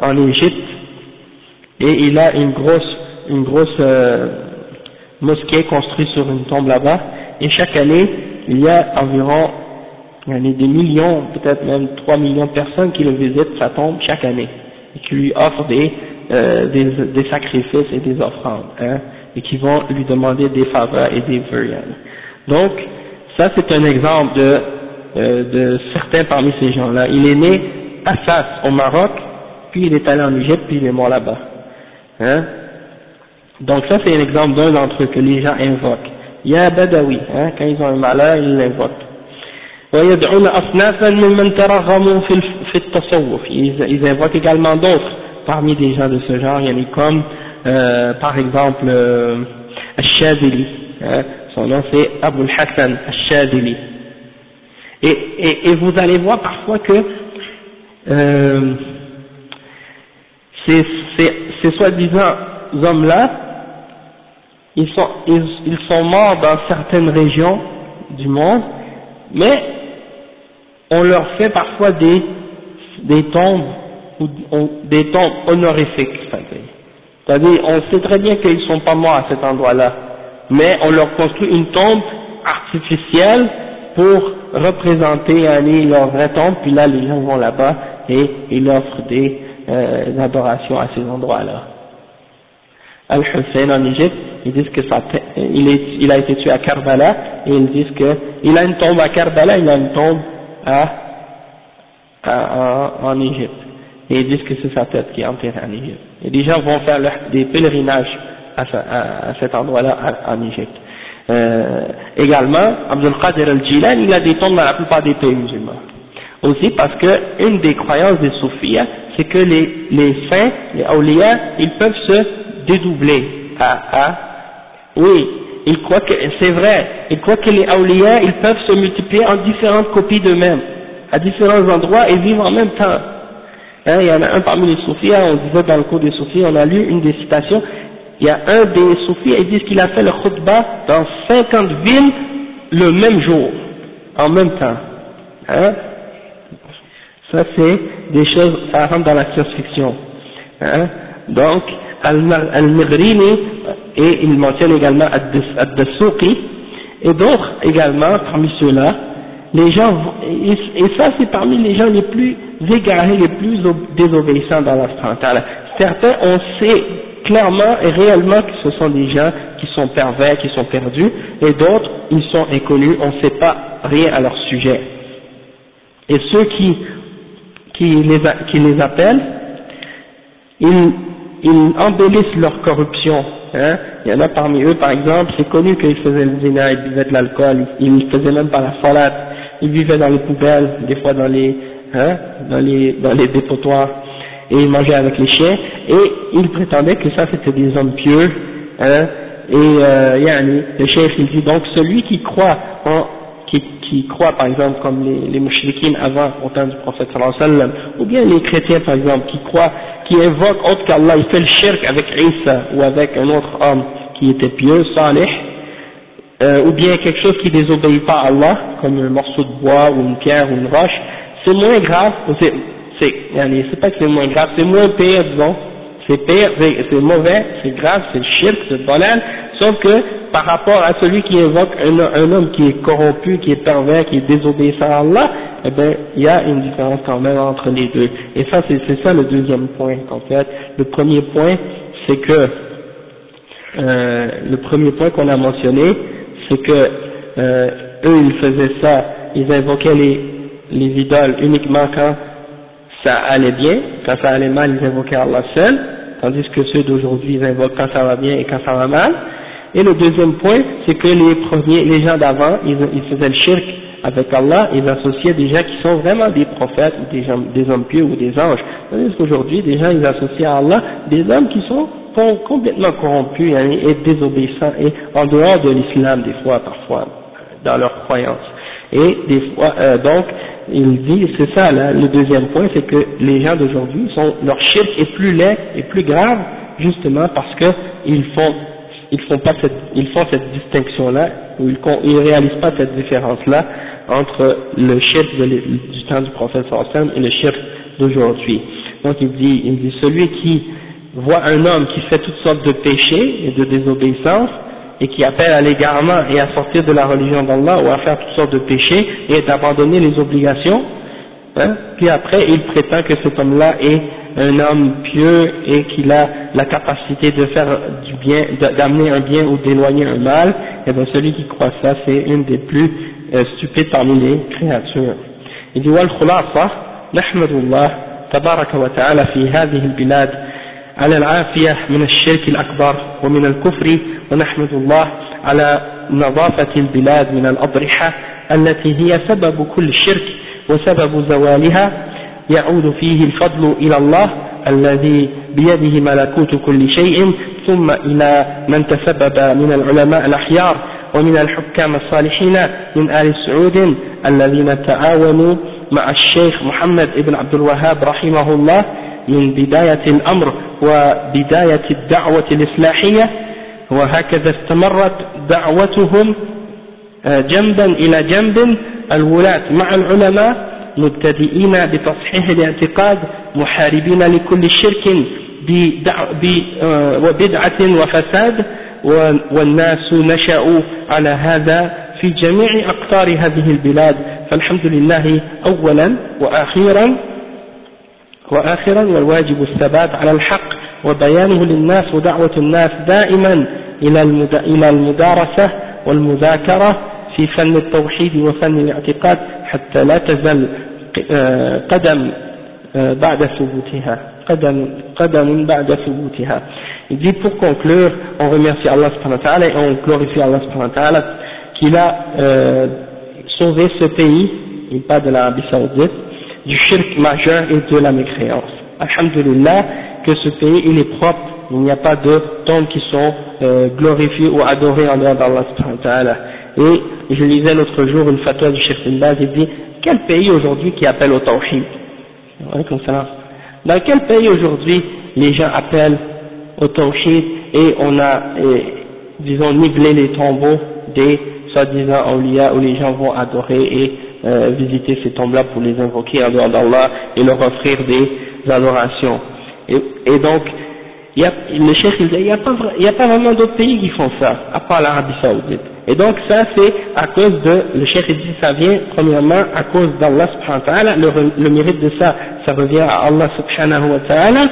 en Égypte. Et il a une grosse, une grosse euh, mosquée construite sur une tombe là-bas. Et chaque année il y a environ il y a des millions, peut-être même 3 millions de personnes qui le visitent sa tombe chaque année. Et qui lui offrent des, euh, des, des, sacrifices et des offrandes hein, et qui vont lui demander des faveurs et des vœux. Donc ça c'est un exemple de euh, de certains parmi ces gens-là. Il est né à Fas, au Maroc, puis il est allé en Égypte, puis il est mort là-bas. Hein Donc ça c'est un exemple d'un d'entre eux que les gens invoquent. Il y a Badawi, hein, quand ils ont un malheur, ils l'invoquent. Ils invoquent également d'autres parmi des gens de ce genre, a comme euh, par exemple euh, hein, son nom c'est Abu Hassan Al-Shadili. Et, et, vous allez voir parfois que euh, ces soi-disant hommes-là, ils sont, ils, ils sont morts dans certaines régions du monde, mais on leur fait parfois des, des tombes ou des tombes honorifiques, c'est-à-dire on sait très bien qu'ils ne sont pas morts à cet endroit-là, mais on leur construit une tombe artificielle pour représenter leur vraie tombe, puis là les gens vont là-bas et ils offrent des, euh, adorations à ces endroits-là. Al-Hussein en Égypte, ils disent que ça, il, il a été tué à Karbala, et ils disent que il a une tombe à Karbala, il a une tombe à, à, en Égypte. Et ils disent que c'est sa tête qui est enterrée en Égypte. Et les gens vont faire des pèlerinages à, à, à cet endroit-là en Égypte. Euh, également, Abdul Qadir al-Jilan, il a des tombes dans la plupart des pays musulmans. Aussi parce que une des croyances des soufis, c'est que les, les saints, les awliya, ils peuvent se dédoubler. Ah, ah. Oui, ils croient que, c'est vrai, ils croient que les awliya, ils peuvent se multiplier en différentes copies d'eux-mêmes, à différents endroits et vivre en même temps. Hein, il y en a un parmi les soufis, on disait dans le cours des soufis, on a lu une des citations, il y a un des soufis, ils disent qu'il a fait le khutbah dans 50 villes le même jour, en même temps. Hein ça c'est des choses, ça rentre dans la science-fiction. Hein Donc, Al-Mighrini, et il mentionne également Ad-Dasuqi, et d'autres également parmi ceux-là, les gens, et, ça c'est parmi les gens les plus égarés, les plus désobéissants dans la Certains, on sait clairement et réellement que ce sont des gens qui sont pervers, qui sont perdus, et d'autres, ils sont inconnus, on ne sait pas rien à leur sujet. Et ceux qui, les, appellent, ils, embellissent leur corruption. Hein. Il y en a parmi eux, par exemple, c'est connu qu'ils faisaient le zina, ils buvaient de l'alcool, ils, faisaient même pas la salade, ils vivaient dans les poubelles, des fois dans les, hein, dépotoirs, et ils mangeaient avec les chiens, et ils prétendaient que ça c'était des hommes pieux, hein, et euh, yani, le chef il dit donc celui qui croit en, qui, croit par exemple comme les, les avant au temps du prophète sallallahu alayhi wa sallam, ou bien les chrétiens par exemple qui croient, qui invoquent autre qu'Allah, il fait le shirk avec Isa ou avec un autre homme qui était pieux, salih, euh, ou bien quelque chose qui désobéit pas à Allah, comme un morceau de bois ou une pierre ou une roche, c'est moins grave, c'est, c'est pas que c'est moins grave, c'est moins pire, disons, c'est pire, c'est mauvais, c'est grave, c'est le shirk, c'est le sauf que par rapport à celui qui invoque un, un, homme qui est corrompu, qui est pervers, qui est désobéissant à Allah, eh bien, il y a une différence quand même entre les deux. Et ça, c'est ça le deuxième point, en fait. Le premier point, c'est que, euh, le premier point qu'on a mentionné, c'est que euh, eux ils faisaient ça, ils invoquaient les, les idoles uniquement quand ça allait bien, quand ça allait mal ils invoquaient Allah seul, tandis que ceux d'aujourd'hui ils invoquent quand ça va bien et quand ça va mal. Et le deuxième point, c'est que les premiers, les gens d'avant, ils, faisaient le shirk avec Allah, ils associaient des gens qui sont vraiment des prophètes, des, des hommes pieux ou des anges. Tandis qu'aujourd'hui, des gens, ils associent à Allah des hommes qui sont complètement corrompus et désobéissants et en dehors de l'islam des fois, parfois, dans leurs croyances. Et des fois, euh, donc, il dit, c'est ça là, le deuxième point, c'est que les gens d'aujourd'hui leur shirk est plus laid et plus grave, justement parce que ils font, ils font pas cette, ils font cette distinction là, ou ils, ils réalisent pas cette différence là entre le shirk du temps du prophète sallam et le shirk d'aujourd'hui. Donc il dit, il dit celui qui voit un homme qui fait toutes sortes de péchés et de désobéissance et qui appelle à l'égarement et à sortir de la religion d'Allah ou à faire toutes sortes de péchés et d'abandonner les obligations, hein, puis après il prétend que cet homme-là est un homme pieux et qu'il a la capacité de faire du bien, d'amener un bien ou d'éloigner un mal, et bien celui qui croit ça c'est une des plus euh, stupide parmi les créatures. Il dit والخلاصة نحمد الله تبارك وتعالى في هذه البلاد على العافية من الشرك الأكبر ومن الكفر ونحمد الله على نظافة البلاد من الأضرحة التي هي سبب كل شرك وسبب زوالها. يعود فيه الفضل إلى الله الذي بيده ملكوت كل شيء ثم إلى من تسبب من العلماء الأحيار ومن الحكام الصالحين من آل سعود الذين تعاونوا مع الشيخ محمد بن عبد الوهاب رحمه الله. من بداية الأمر وبداية الدعوة الإصلاحية وهكذا استمرت دعوتهم آه، جنبا إلى جنب الولاة مع العلماء مبتدئين بتصحيح الاعتقاد محاربين لكل شرك آه، وبدعة وفساد والناس نشأوا على هذا في جميع أقطار هذه البلاد. فالحمد لله أولا وأخيرا وآخرا والواجب الثبات على الحق وبيانه للناس ودعوة الناس دائما إلى المدارسة والمذاكرة في فن التوحيد وفن الاعتقاد حتى لا تزل آه، قدم آه، بعد ثبوتها قدم, قدم بعد ثبوتها. Il dit pour conclure, on remercie Allah subhanahu wa ta'ala et on glorifie Allah subhanahu wa ta'ala qu'il a euh, sauvé ce pays, il pas de l'Arabie saoudite, du shirk majeur et de la mécréance. Alhamdulillah, que ce pays il est propre, il n'y a pas de tombes qui sont euh, glorifiées ou adorées en dehors d'Allah. Et je lisais l'autre jour une fatwa du Cheikh Baz, il dit, quel pays aujourd'hui qui appelle au tawhid? Dans quel pays aujourd'hui les gens appellent au tawhid et on a, disons, nivelé les tombeaux des soi-disant awliya où les gens vont adorer et euh, visiter ces tombes-là pour les invoquer en dehors d'Allah et leur offrir des adorations. Et, et donc, y a, le cheikh il dit, il n'y a, pas, vraiment d'autres pays qui font ça, à part l'Arabie Saoudite. Et donc ça c'est à cause de, le cheikh il dit, ça vient premièrement à cause d'Allah subhanahu wa ta'ala, le, le, mérite de ça, ça revient à Allah subhanahu wa ta'ala,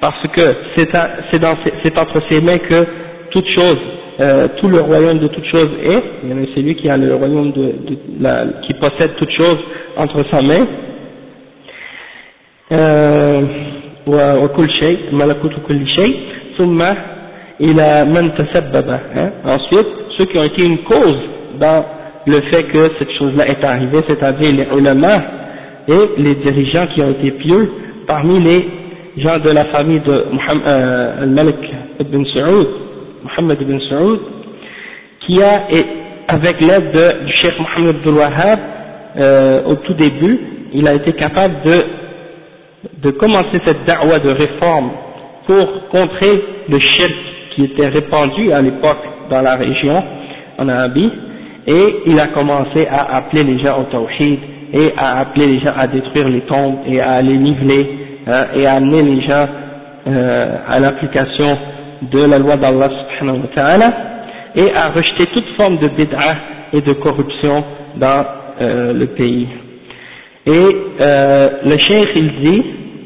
parce que c'est entre ses mains que toute chose, euh, tout le royaume de toute chose est, c'est lui qui a le royaume de, de la, qui possède toute chose entre sa main. Euh, وكل شيء ملكوت كل شيء ثم إلى من تسبب hein? ensuite ceux qui ont été une cause dans le fait que cette chose-là est arrivée c'est-à-dire les ulama et les dirigeants qui ont été pieux parmi les gens de la famille de Muhammad, euh, al-Malik ibn Saoud Muhammad ibn Saoud qui a avec l'aide du Cheikh Mohammed Abdul Wahhab euh, au tout début il a été capable de de commencer cette da'wah de réforme pour contrer le shirk qui était répandu à l'époque dans la région, en Arabie, et il a commencé à appeler les gens au tawhid, et à appeler les gens à détruire les tombes, et à les niveler, hein, et à amener les gens euh, à l'application de la loi d'Allah subhanahu wa ta'ala, et à rejeter toute forme de bid'ah et de corruption dans euh, le pays. Et euh, le cheikh il dit,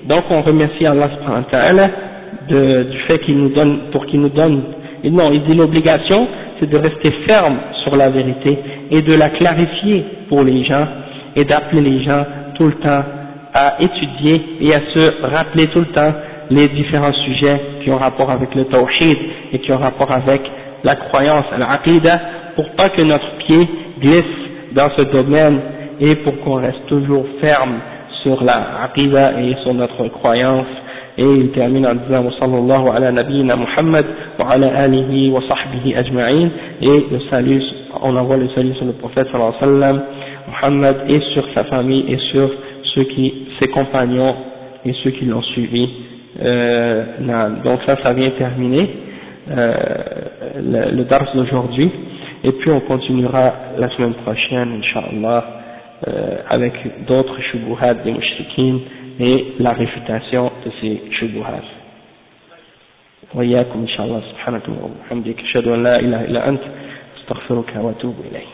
donc on remercie Allah subhanahu wa ta'ala du fait qu'il nous donne, pour qu'il nous donne, non, il dit l'obligation, c'est de rester ferme sur la vérité et de la clarifier pour les gens et d'appeler les gens tout le temps à étudier et à se rappeler tout le temps les différents sujets qui ont rapport avec le tawhid et qui ont rapport avec la croyance, l'aqidah, pour pas que notre pied glisse dans ce domaine et pour qu'on reste toujours ferme sur la aqidah et sur notre croyance. Et il termine en disant sallallahu ala nabiyyina Muhammad wa ala alihi wa sahbihi ajma'in. Et le salut on envoie le salut sur le prophète sallallahu alayhi wa sallam Muhammad et sur sa famille et sur ceux qui ses compagnons et ceux qui l'ont suivi euh, donc ça ça vient terminer euh, le, le dars d'aujourd'hui et puis on continuera la semaine prochaine inshallah euh, avec d'autres shubuhat des mushrikin et la réfutation de ces shubuhat. وإياكم إن شاء الله سبحانك اللهم وبحمدك أشهد أن لا إله إلا أنت أستغفرك وأتوب إليك